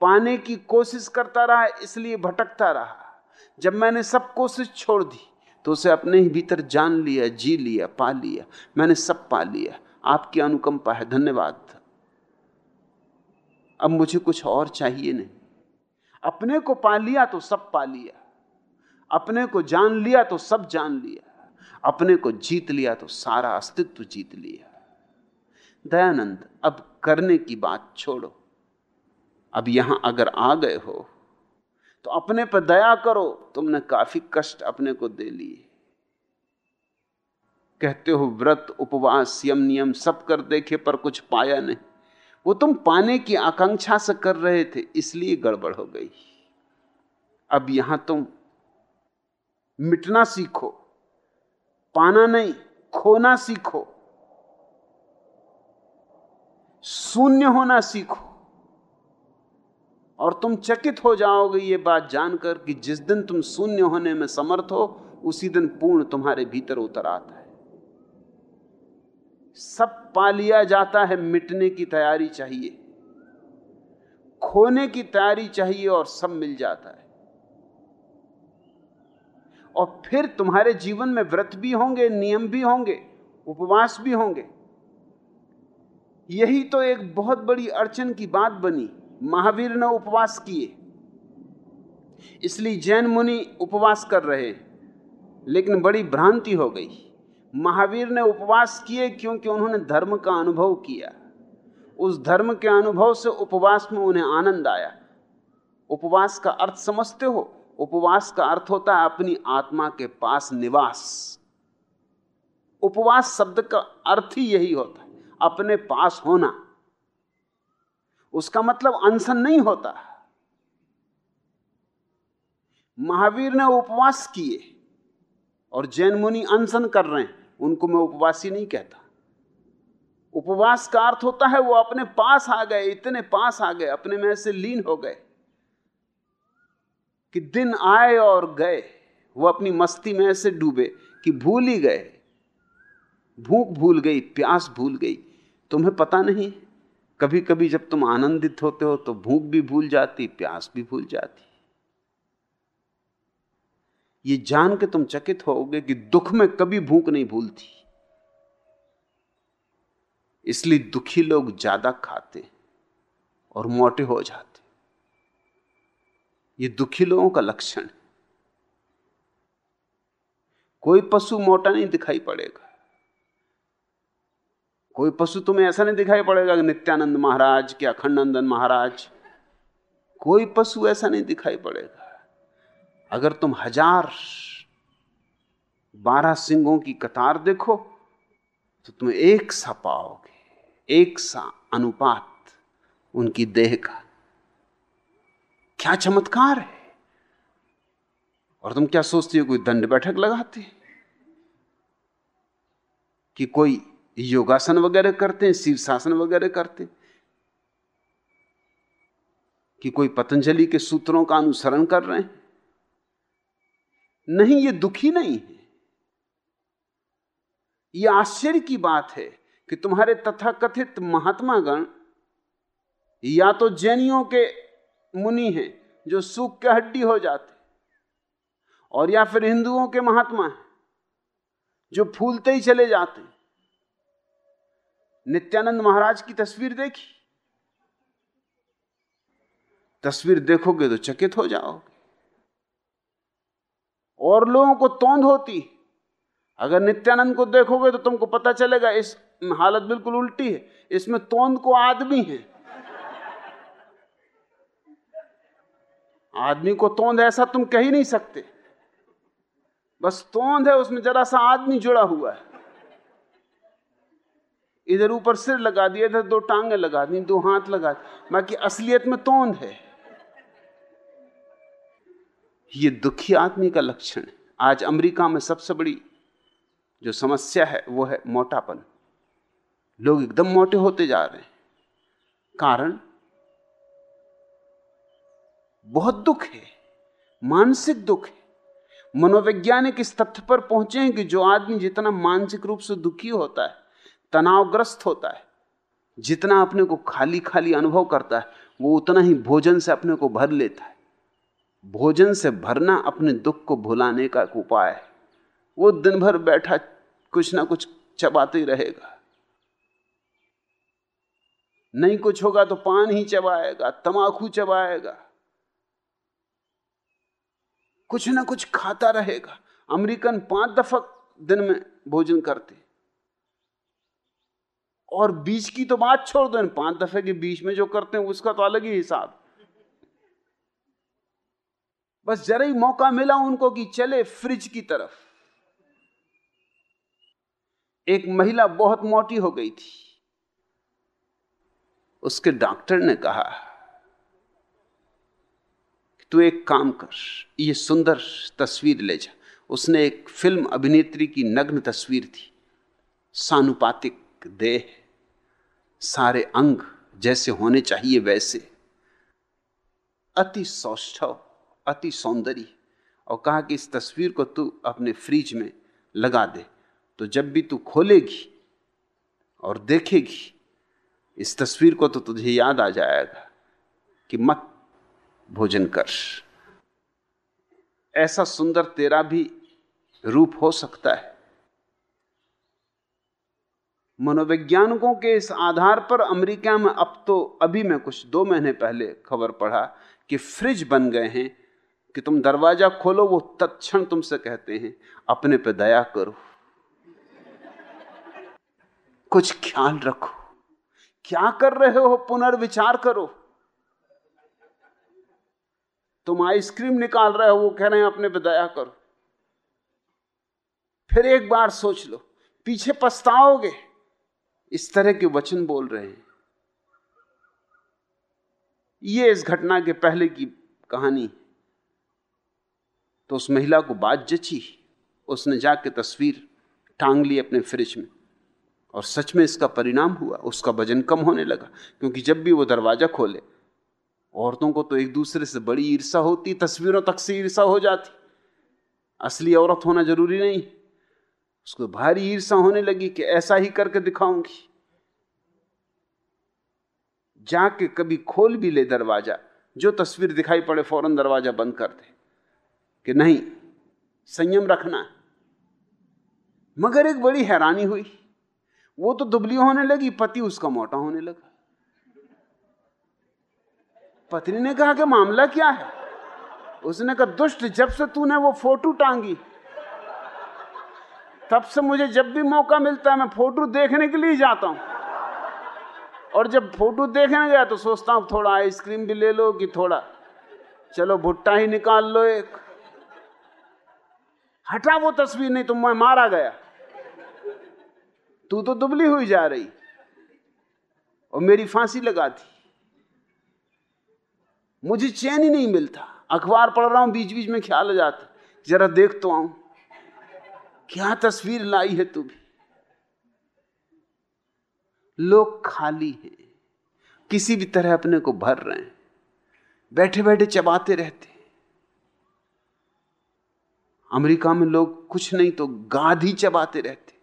पाने की कोशिश करता रहा, इसलिए भटकता रहा। जब मैंने सब कोशिश छोड़ दी तो उसे अपने ही भीतर जान लिया, जी लिया, पा लिया। मैंने सब पा लिया। आपकी अनुकंपा है। धन्यवाद। अब मुझे कुछ और चाहिए नहीं। अपने को पा लिया तो सब पा लिया। अपने को जान लिया तो सब जान लिया। अपने को जीत लिया तो सारा अस्तित्व जीत लिया। दयानंद, अब करने की बात छोड़ो। अब यहाँ अगर आ गए हो तो अपने पर दया करो, तुमने काफ़ी कष्ट अपने को दे लिए। कहते हो, व्रत, उपवास, यम नियम सब कर देखे पर कुछ पाया नहीं। वो तुम पाने की आकांक्षा से कर रहे थे, इसलिए गड़बड़ हो गई। अब यहाँ तुम मिटना सीखो, पाना नहीं, खोना सीखो। शून्य होना सीखो। और तुम चकित हो जाओगे ये बात जानकर कि जिस दिन तुम शून्य होने में समर्थ हो, उसी दिन पूर्ण तुम्हारे भीतर उतर आता है। सब पा लिया जाता है मिटने की तैयारी चाहिए, खोने की तैयारी चाहिए और सब मिल जाता है। और फिर तुम्हारे जीवन में व्रत भी होंगे, नियम भी होंगे, उपवास भी होंगे। यही तो एक बहुत बड़ी अड़चन की बात बनी। महावीर ने उपवास किए। इसलिए जैन मुनि उपवास कर रहे। लेकिन बड़ी भ्रांति हो गई। महावीर ने उपवास किए क्योंकि उन्होंने धर्म का अनुभव किया। उस धर्म के अनुभव से उपवास में उन्हें आनंद आया। उपवास का अर्थ समझते हो? उपवास का अर्थ होता है अपनी आत्मा के पास निवास। उपवास शब्द का अर्थ ही यही होता है, अपने पास होना। उसका मतलब अनशन नहीं होता। महावीर ने उपवास किए और जैन मुनि अनशन कर रहे हैं, उनको मैं उपवासी नहीं कहता। उपवास का अर्थ होता है वो अपने पास आ गए, इतने पास आ गए, अपने में से लीन हो गए कि दिन आए और गए, वो अपनी मस्ती में ऐसे डूबे कि भूल ही गए। भूख भूल गई, प्यास भूल गई, तुम्हें पता नहीं कभी कभी जब तुम आनंदित होते हो तो भूख भी भूल जाती, प्यास भी भूल जाती। ये जान के तुम चकित होगे कि दुख में कभी भूख नहीं भूलती। इसलिए दुखी लोग ज़्यादा खाते और मोटे हो जाते। ये दुखी लोगों का लक्षण कोई पशु मोटा नहीं दिखाई पड़ेगा। कोई पशु तुम्हें ऐसा नहीं दिखाई पड़ेगा कि नित्यानंद महाराज क्या अखंडनंदन महाराज। कोई पशु ऐसा नहीं दिखाई पड़ेगा। अगर तुम हज़ार बारह सिंगों की कतार देखो तो तुम एक सा पाओगे, एक सा अनुपात उनकी देह का। क्या चमत्कार है? और तुम क्या सोचती हो कोई दंड बैठक लगाते? कि कोई योगासन वगैरह करते हैं शीर्षासन वगैरह करते हैं? कि कोई पतंजलि के सूत्रों का अनुसरण कर रहे हैं? नहीं, ये दुखी नहीं है। ये आश्चर्य की बात है कि तुम्हारे तथाकथित महात्मा गण या तो जैनियों के मुनि हैं जो सूख के हड्डी हो जाते और या फिर हिंदुओं के महात्मा हैं जो फूलते ही चले जाते नित्यानंद महाराज की तस्वीर देखी? तस्वीर देखोगे तो चकित हो जाओगे। और लोगों को तोंद होती। अगर नित्यानंद को देखोगे तो तुमको पता चलेगा, इस हालत बिल्कुल उल्टी है। इसमें तोंद को आदमी है। आदमी को तोंद ऐसा तुम कह ही नहीं सकते। बस तोंद है, उसमें जरा सा आदमी जुड़ा हुआ है। इधर ऊपर सिर लगा दिया, इधर दो टांगे लगा दी, दो हाथ लगा दी बाकी असलियत में तोंद है? ये दुखी आदमी का लक्षण है। आज अमेरिका में सबसे बड़ी जो समस्या है, वो है मोटापन। लोग एकदम मोटे होते जा रहे हैं। कारण? बहुत दुख है। मानसिक दुख है। मनोवैज्ञानिक इस तथ्य पर पहुँचे हैं कि जो आदमी जितना मानसिक रूप से दुखी होता है तनावग्रस्त होता है। जितना अपने को खाली खाली अनुभव करता है, वो उतना ही भोजन से अपने को भर लेता है। भोजन से भरना अपने दुख को भुलाने का एक उपाय है। वो दिन भर बैठा कुछ ना कुछ चबाते ही रहेगा। नहीं कुछ होगा तो पान ही चबाएगा तमाकू चबाएगा। कुछ ना कुछ खाता रहेगा। अमेरिकन पाँच दफ़ा दिन में भोजन करते और बीच की तो बात छोड़ दो, इन पाँच दफे के बीच में जो करते हैं, उसका तो अलग ही हिसाब। बस जरा ही मौका मिला उनको कि चले फ्रिज की तरफ़। एक महिला बहुत मोटी हो गई थी। उसके डॉक्टर ने कहा तू एक काम कर, ये सुंदर तस्वीर ले जा। उसने एक फ़िल्म अभिनेत्री की नग्न तस्वीर थी, सानुपातिक देह। सारे अंग जैसे होने चाहिए वैसे। अति सौष्ठव, अति सौंदर्य। और कहा कि इस तस्वीर को तू अपने फ्रिज में लगा दे। तो जब भी तू खोलेगी और देखेगी, इस तस्वीर को तो तुझे याद आ जाएगा कि मत भोजन कर। ऐसा सुंदर तेरा भी रूप हो सकता है। मनोवैज्ञानिकों के इस आधार पर अमेरिका में अब तो अभी मैं कुछ दो महीने पहले खबर पढ़ा कि फ्रिज बन गए हैं, कि तुम दरवाज़ा खोलो, वो तत्क्षण तुमसे कहते हैं, अपने पे दया करो। कुछ ख्याल रखो। क्या कर रहे हो? पुनर्विचार करो। तुम आइसक्रीम निकाल रहे हो, वो कह रहे हैं, अपने पे दया करो। फिर एक बार सोच लो, पीछे पछताओगे। इस तरह के वचन बोल रहे हैं। ये इस घटना के पहले की कहानी तो उस महिला को बात जची, उसने जाके तस्वीर टांग ली अपने फ्रिज में और सच में इसका परिणाम हुआ, उसका वज़न कम होने लगा, क्योंकि जब भी वो दरवाज़ा खोले, औरतों को तो एक दूसरे से बड़ी ईर्षा होती, तस्वीरों तक से ईर्षा हो जाती। असली औरत होना ज़रूरी नहीं। उसको भारी ईर्षा होने लगी कि ऐसा ही करके दिखाऊँगी। जाके कभी खोल भी ले दरवाज़ा, जो तस्वीर दिखाई पड़े फ़ौरन दरवाज़ा बंद कर दे। कि नहीं, संयम रखना मगर एक बड़ी हैरानी हुई। वो तो दुबली होने लगी, पति उसका मोटा होने लगा। पत्नी ने कहा कि मामला क्या है? उसने कहा, दुष्ट जब से तूने वो फ़ोटो टांगी तब से मुझे जब भी मौका मिलता है, मैं फ़ोटो देखने के लिए जाता हूँ। और जब फ़ोटो देखने गया तो सोचता हूँ, थोड़ा आइसक्रीम भी ले लो कि थोड़ा, चलो भुट्टा ही निकाल लो एक। हटा वो तस्वीर, नहीं तो मैं मारा गया। तू तो दुबली हुई जा रही। और मेरी फांसी लगा दी। मुझे चैन ही नहीं मिलता। अखबार पढ़ रहा हूँ बीच बीच में ख्याल आ जाता। जरा देख तो आऊँ। क्या तस्वीर लाई है तू भी? लोग खाली हैं। किसी भी तरह अपने को भर रहे हैं। बैठे बैठे चबाते रहते अमेरिका में लोग कुछ नहीं तो गाधी चबाते रहते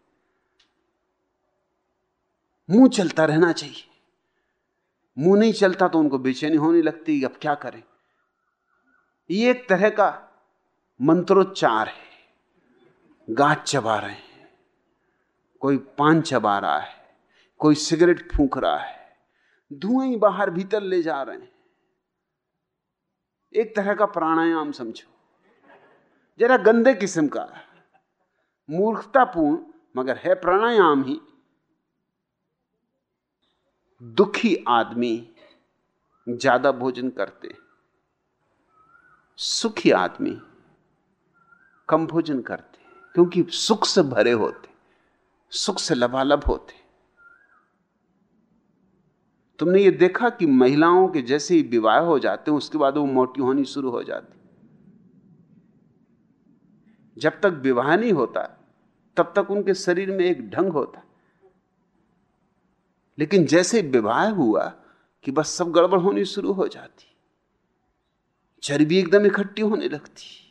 मुँह चलता रहना चाहिए। मुँह नहीं चलता तो उनको बेचैनी होने लगती अब क्या करें? ये एक तरह का मंत्रोच्चार है। गाज चबा रहे हैं। कोई पान चबा रहा है, कोई सिगरेट फूंक रहा है धुएँ ही बाहर भीतर ले जा रहे हैं। एक तरह का प्राणायाम समझो। जरा गंदे किस्म का, मूर्खतापूर्ण, मगर है प्राणायाम ही। दुखी आदमी ज़्यादा भोजन करते सुखी आदमी कम भोजन करते क्योंकि सुख से भरे होते, सुख से लबालब होते। तुमने ये देखा कि महिलाओं के जैसे ही विवाह हो जाते हैं, उसके बाद वो मोटी होनी शुरू हो जाती। जब तक विवाह नहीं होता, तब तक उनके शरीर में एक ढंग होता। लेकिन जैसे विवाह हुआ कि बस सब गड़बड़ होनी शुरू हो जाती, चर्बी एकदम इकट्ठी होने लगती।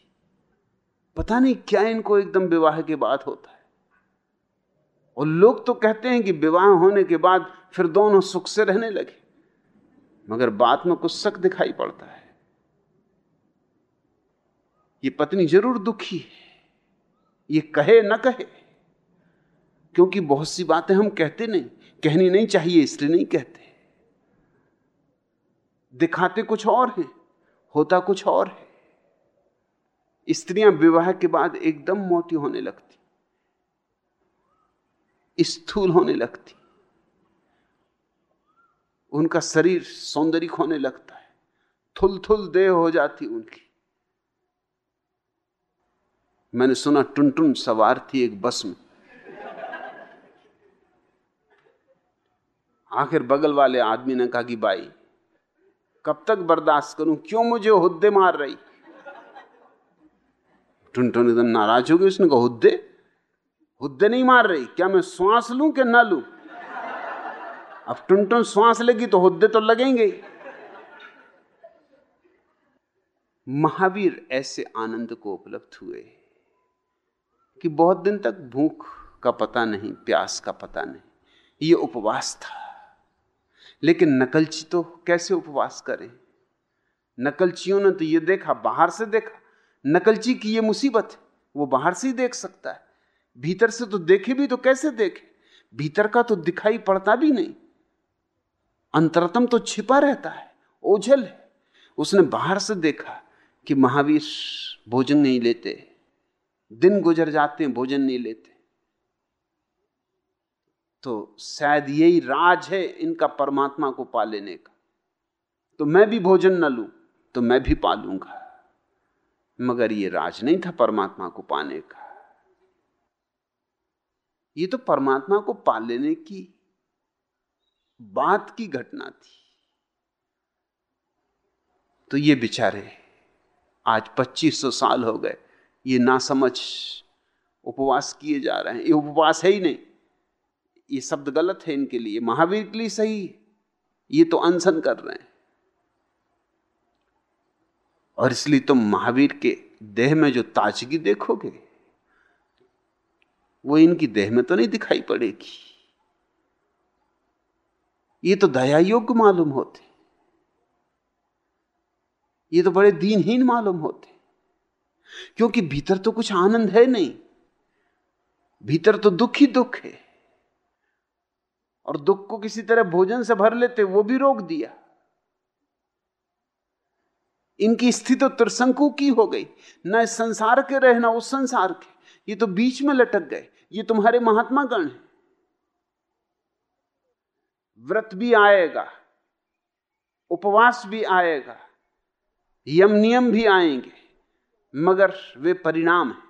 पता नहीं क्या इनको एकदम विवाह के बाद होता है। और लोग तो कहते हैं कि विवाह होने के बाद फिर दोनों सुख से रहने लगे, मगर बात में कुछ शक दिखाई पड़ता है। ये पत्नी ज़रूर दुखी है, ये कहे न कहे, क्योंकि बहुत सी बातें हम कहते नहीं, कहनी नहीं चाहिए, इसलिए नहीं कहते। दिखाते कुछ और हैं, होता कुछ और है। स्त्रियाँ विवाह के बाद एकदम मोटी होने लगती, स्थूल होने लगती। उनका शरीर सौंदर्य होने लगता है थुल थुल देह हो जाती उनकी। मैंने सुना टुनटुन सवार थी एक बस में। आखिर बगल वाले आदमी ने कहा कि भाई, कब तक बर्दाश्त करूँ? क्यों मुझे हुद्दे मार रही? टुनटुन एकदम नाराज़ हो गई उसने कहा, हुद्दे? हुद्दे नहीं मार रही? क्या मैं श्वास लूँ कि ना लूँ? अब टुनटुन श्वास लेगी तो हुद्दे तो लगेंगे। महावीर ऐसे आनंद को उपलब्ध हुए कि बहुत दिन तक भूख का पता नहीं, प्यास का पता नहीं। ये उपवास था। लेकिन नकलची तो कैसे उपवास करें? नकलचियों ने तो ये देखा, बाहर से देखा नकलची की ये मुसीबत है वो बाहर से ही देख सकता है। भीतर से तो देखे भी तो कैसे देखे? भीतर का तो दिखाई पड़ता भी नहीं। अंतरतम तो छिपा रहता है, ओझल है। उसने बाहर से देखा कि महावीर भोजन नहीं लेते, दिन गुजर जाते हैं, भोजन नहीं लेते। तो शायद यही राज है इनका परमात्मा को पा लेने का। तो मैं भी भोजन न लू तो मैं भी पालूँगा मगर ये राज नहीं था परमात्मा को पाने का। ये तो परमात्मा को पा लेने की बात की घटना थी। तो ये बेचारे आज 2500 साल हो गए, ये ना समझ उपवास किए जा रहे हैं। ये उपवास है ही नहीं। ये शब्द गलत है इनके लिए। महावीर के लिए सही। ये तो अनशन कर रहे हैं। और इसलिए तुम तो महावीर के देह में जो ताजगी देखोगे, वो इनकी देह में तो नहीं दिखाई पड़ेगी। ये तो दया योग्य मालूम होते। ये तो बड़े दीनहीन मालूम होते। क्योंकि भीतर तो कुछ आनंद है नहीं। भीतर तो दुख ही दुख है। और दुख को किसी तरह भोजन से भर लेते, वो भी रोक दिया। इनकी स्थिति तो त्रिशंकु की हो गई। न इस संसार के रहे, ना उस संसार के। ये तो बीच में लटक गए। ये तुम्हारे महात्मा गण है। व्रत भी आएगा। उपवास भी आएगा। यम नियम भी आएँगे। मगर वे परिणाम हैं।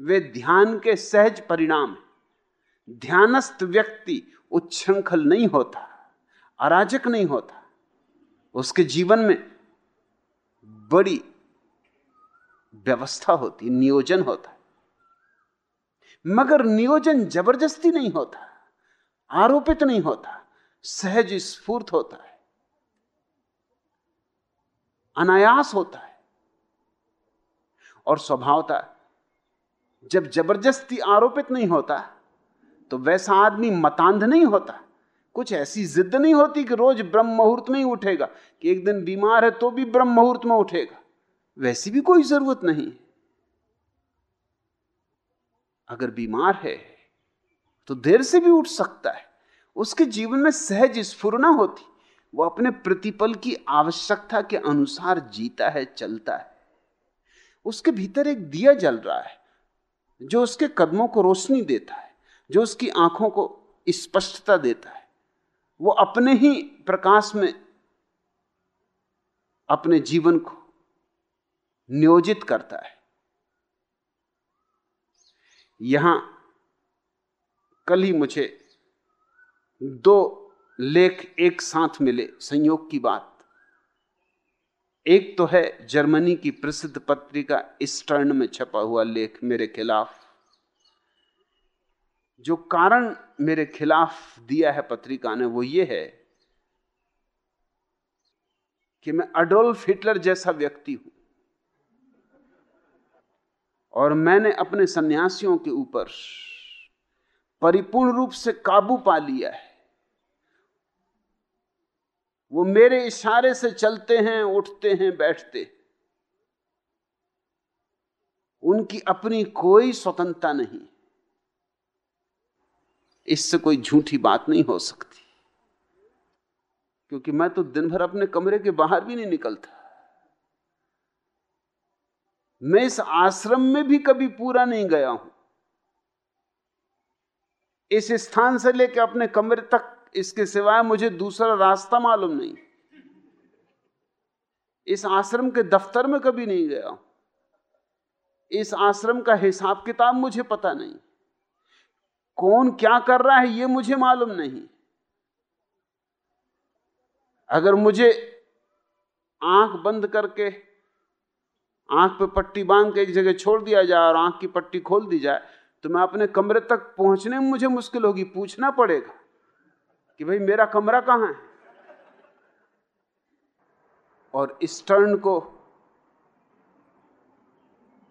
वे ध्यान के सहज परिणाम हैं। ध्यानस्थ व्यक्ति उच्छृंखल नहीं होता। अराजक नहीं होता। उसके जीवन में बड़ी व्यवस्था होती नियोजन होता है। मगर नियोजन ज़बरदस्ती नहीं होता, आरोपित नहीं होता, सहज स्फूर्त होता है, अनायास होता है। और स्वभावता जब ज़बरदस्ती आरोपित नहीं होता तो वैसा आदमी मतांध नहीं होता। कुछ ऐसी जिद नहीं होती कि रोज ब्रह्म मुहूर्त में ही उठेगा, कि एक दिन बीमार है तो भी ब्रह्म मुहूर्त में उठेगा। वैसी भी कोई ज़रूरत नहीं अगर बीमार है तो देर से भी उठ सकता है। उसके जीवन में सहज स्फुरना होती। वो अपने प्रतिपल की आवश्यकता के अनुसार जीता है, चलता है। उसके भीतर एक दिया जल रहा है, जो उसके कदमों को रोशनी देता है, जो उसकी आँखों को स्पष्टता देता है। वो अपने ही प्रकाश में अपने जीवन को नियोजित करता है। यहाँ कल ही मुझे दो लेख एक साथ मिले, संयोग की बात। एक तो है जर्मनी की प्रसिद्ध पत्रिका स्टर्न में छपा हुआ लेख, मेरे खिलाफ। जो कारण मेरे खिलाफ दिया है पत्रिका ने, वो ये है कि मैं अडोल्फ हिटलर जैसा व्यक्ति हूँ और मैंने अपने सन्यासियों के ऊपर परिपूर्ण रूप से काबू पा लिया है। वो मेरे इशारे से चलते हैं, उठते हैं, बैठते उनकी अपनी कोई स्वतंत्रता नहीं। इससे कोई झूठी बात नहीं हो सकती। क्योंकि मैं तो दिन भर अपने कमरे के बाहर भी नहीं निकलता। मैं इस आश्रम में भी कभी पूरा नहीं गया हूँ। इस स्थान से लेकर अपने कमरे तक इसके सिवाय मुझे दूसरा रास्ता मालूम नहीं। इस आश्रम के दफ्तर में कभी नहीं गया इस आश्रम का हिसाब किताब मुझे पता नहीं। कौन क्या कर रहा है यह मुझे मालूम नहीं। अगर मुझे आँख बंद करके, आँख पे पट्टी बाँध के एक जगह छोड़ दिया जाए और आँख की पट्टी खोल दी जाए तो मैं अपने कमरे तक पहुँचने में मुझे मुश्किल होगी। पूछना पड़ेगा कि भाई मेरा कमरा कहाँ है? और स्टर्न को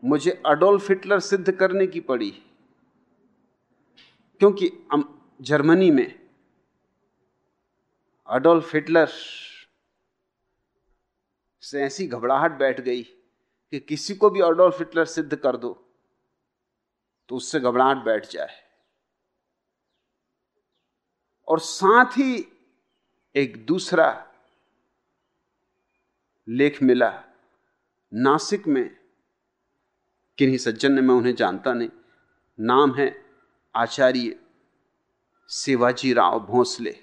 मुझे अडोल्फ हिटलर सिद्ध करने की पड़ी। क्योंकि जर्मनी में अडोल्फ हिटलर से ऐसी घबराहट बैठ गई कि किसी को भी अडोल्फ हिटलर सिद्ध कर दो तो उससे घबराहट बैठ जाए। और साथ ही एक दूसरा लेख मिला नासिक में, किन्हीं सज्जन ने, मैं उन्हें जानता नहीं, नाम है आचार्य शिवाजी राव भोसले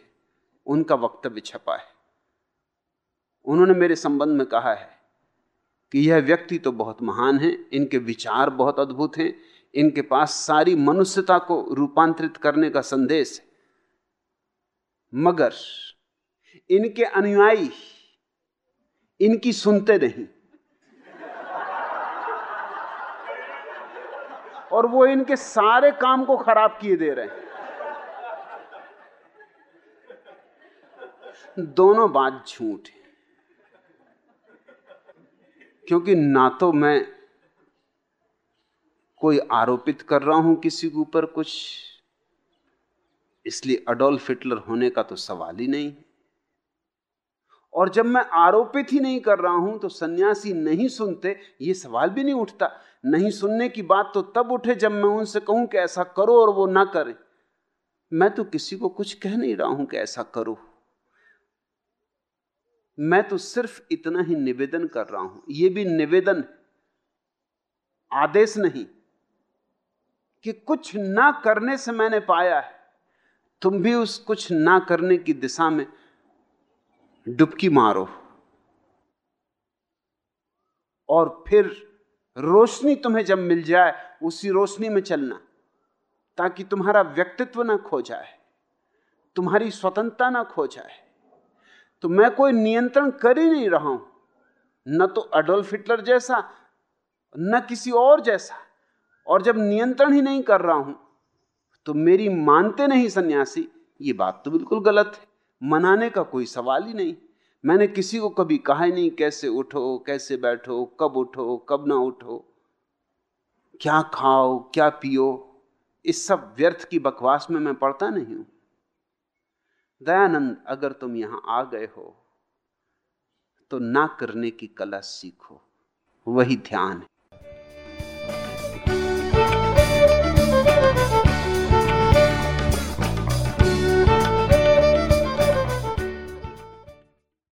उनका वक्तव्य छपा है। उन्होंने मेरे संबंध में कहा है कि यह व्यक्ति तो बहुत महान है, इनके विचार बहुत अद्भुत हैं, इनके पास सारी मनुष्यता को रूपांतरित करने का संदेश है। मगर इनके अनुयायी इनकी सुनते नहीं और वो इनके सारे काम को खराब किए दे रहे हैं। दोनों बात झूठ है। क्योंकि ना तो मैं कोई आरोपित कर रहा हूँ किसी के ऊपर कुछ, इसलिए अडोल्फ हिटलर होने का तो सवाल ही नहीं। और जब मैं आरोपित ही नहीं कर रहा हूँ तो सन्यासी नहीं सुनते, ये सवाल भी नहीं उठता नहीं सुनने की बात तो तब उठे जब मैं उनसे कहूँ कि ऐसा करो और वो ना करें। मैं तो किसी को कुछ कह नहीं रहा हूँ कि ऐसा करो। मैं तो सिर्फ़ इतना ही निवेदन कर रहा हूँ। यह भी निवेदन, आदेश नहीं कि कुछ ना करने से मैंने पाया है। तुम भी उस कुछ ना करने की दिशा में डुबकी मारो। और फिर रोशनी तुम्हें जब मिल जाए, उसी रोशनी में चलना, ताकि तुम्हारा व्यक्तित्व ना खो जाए, तुम्हारी स्वतंत्रता ना खो जाए। तो मैं कोई नियंत्रण कर ही नहीं रहा हूँ, न तो अडोल्फ हिटलर जैसा, न किसी और जैसा। और जब नियंत्रण ही नहीं कर रहा हूँ तो मेरी मानते नहीं सन्यासी, ये बात तो बिल्कुल गलत है, मनाने का कोई सवाल ही नहीं। मैंने किसी को कभी कहा ही नहीं कैसे उठो, कैसे बैठो, कब उठो, कब ना उठो। क्या खाओ, क्या पियो, इस सब व्यर्थ की बकवास में मैं पढ़ता नहीं हूँ। दयानंद, अगर तुम यहाँ आ गए हो तो ना करने की कला सीखो, वही ध्यान है।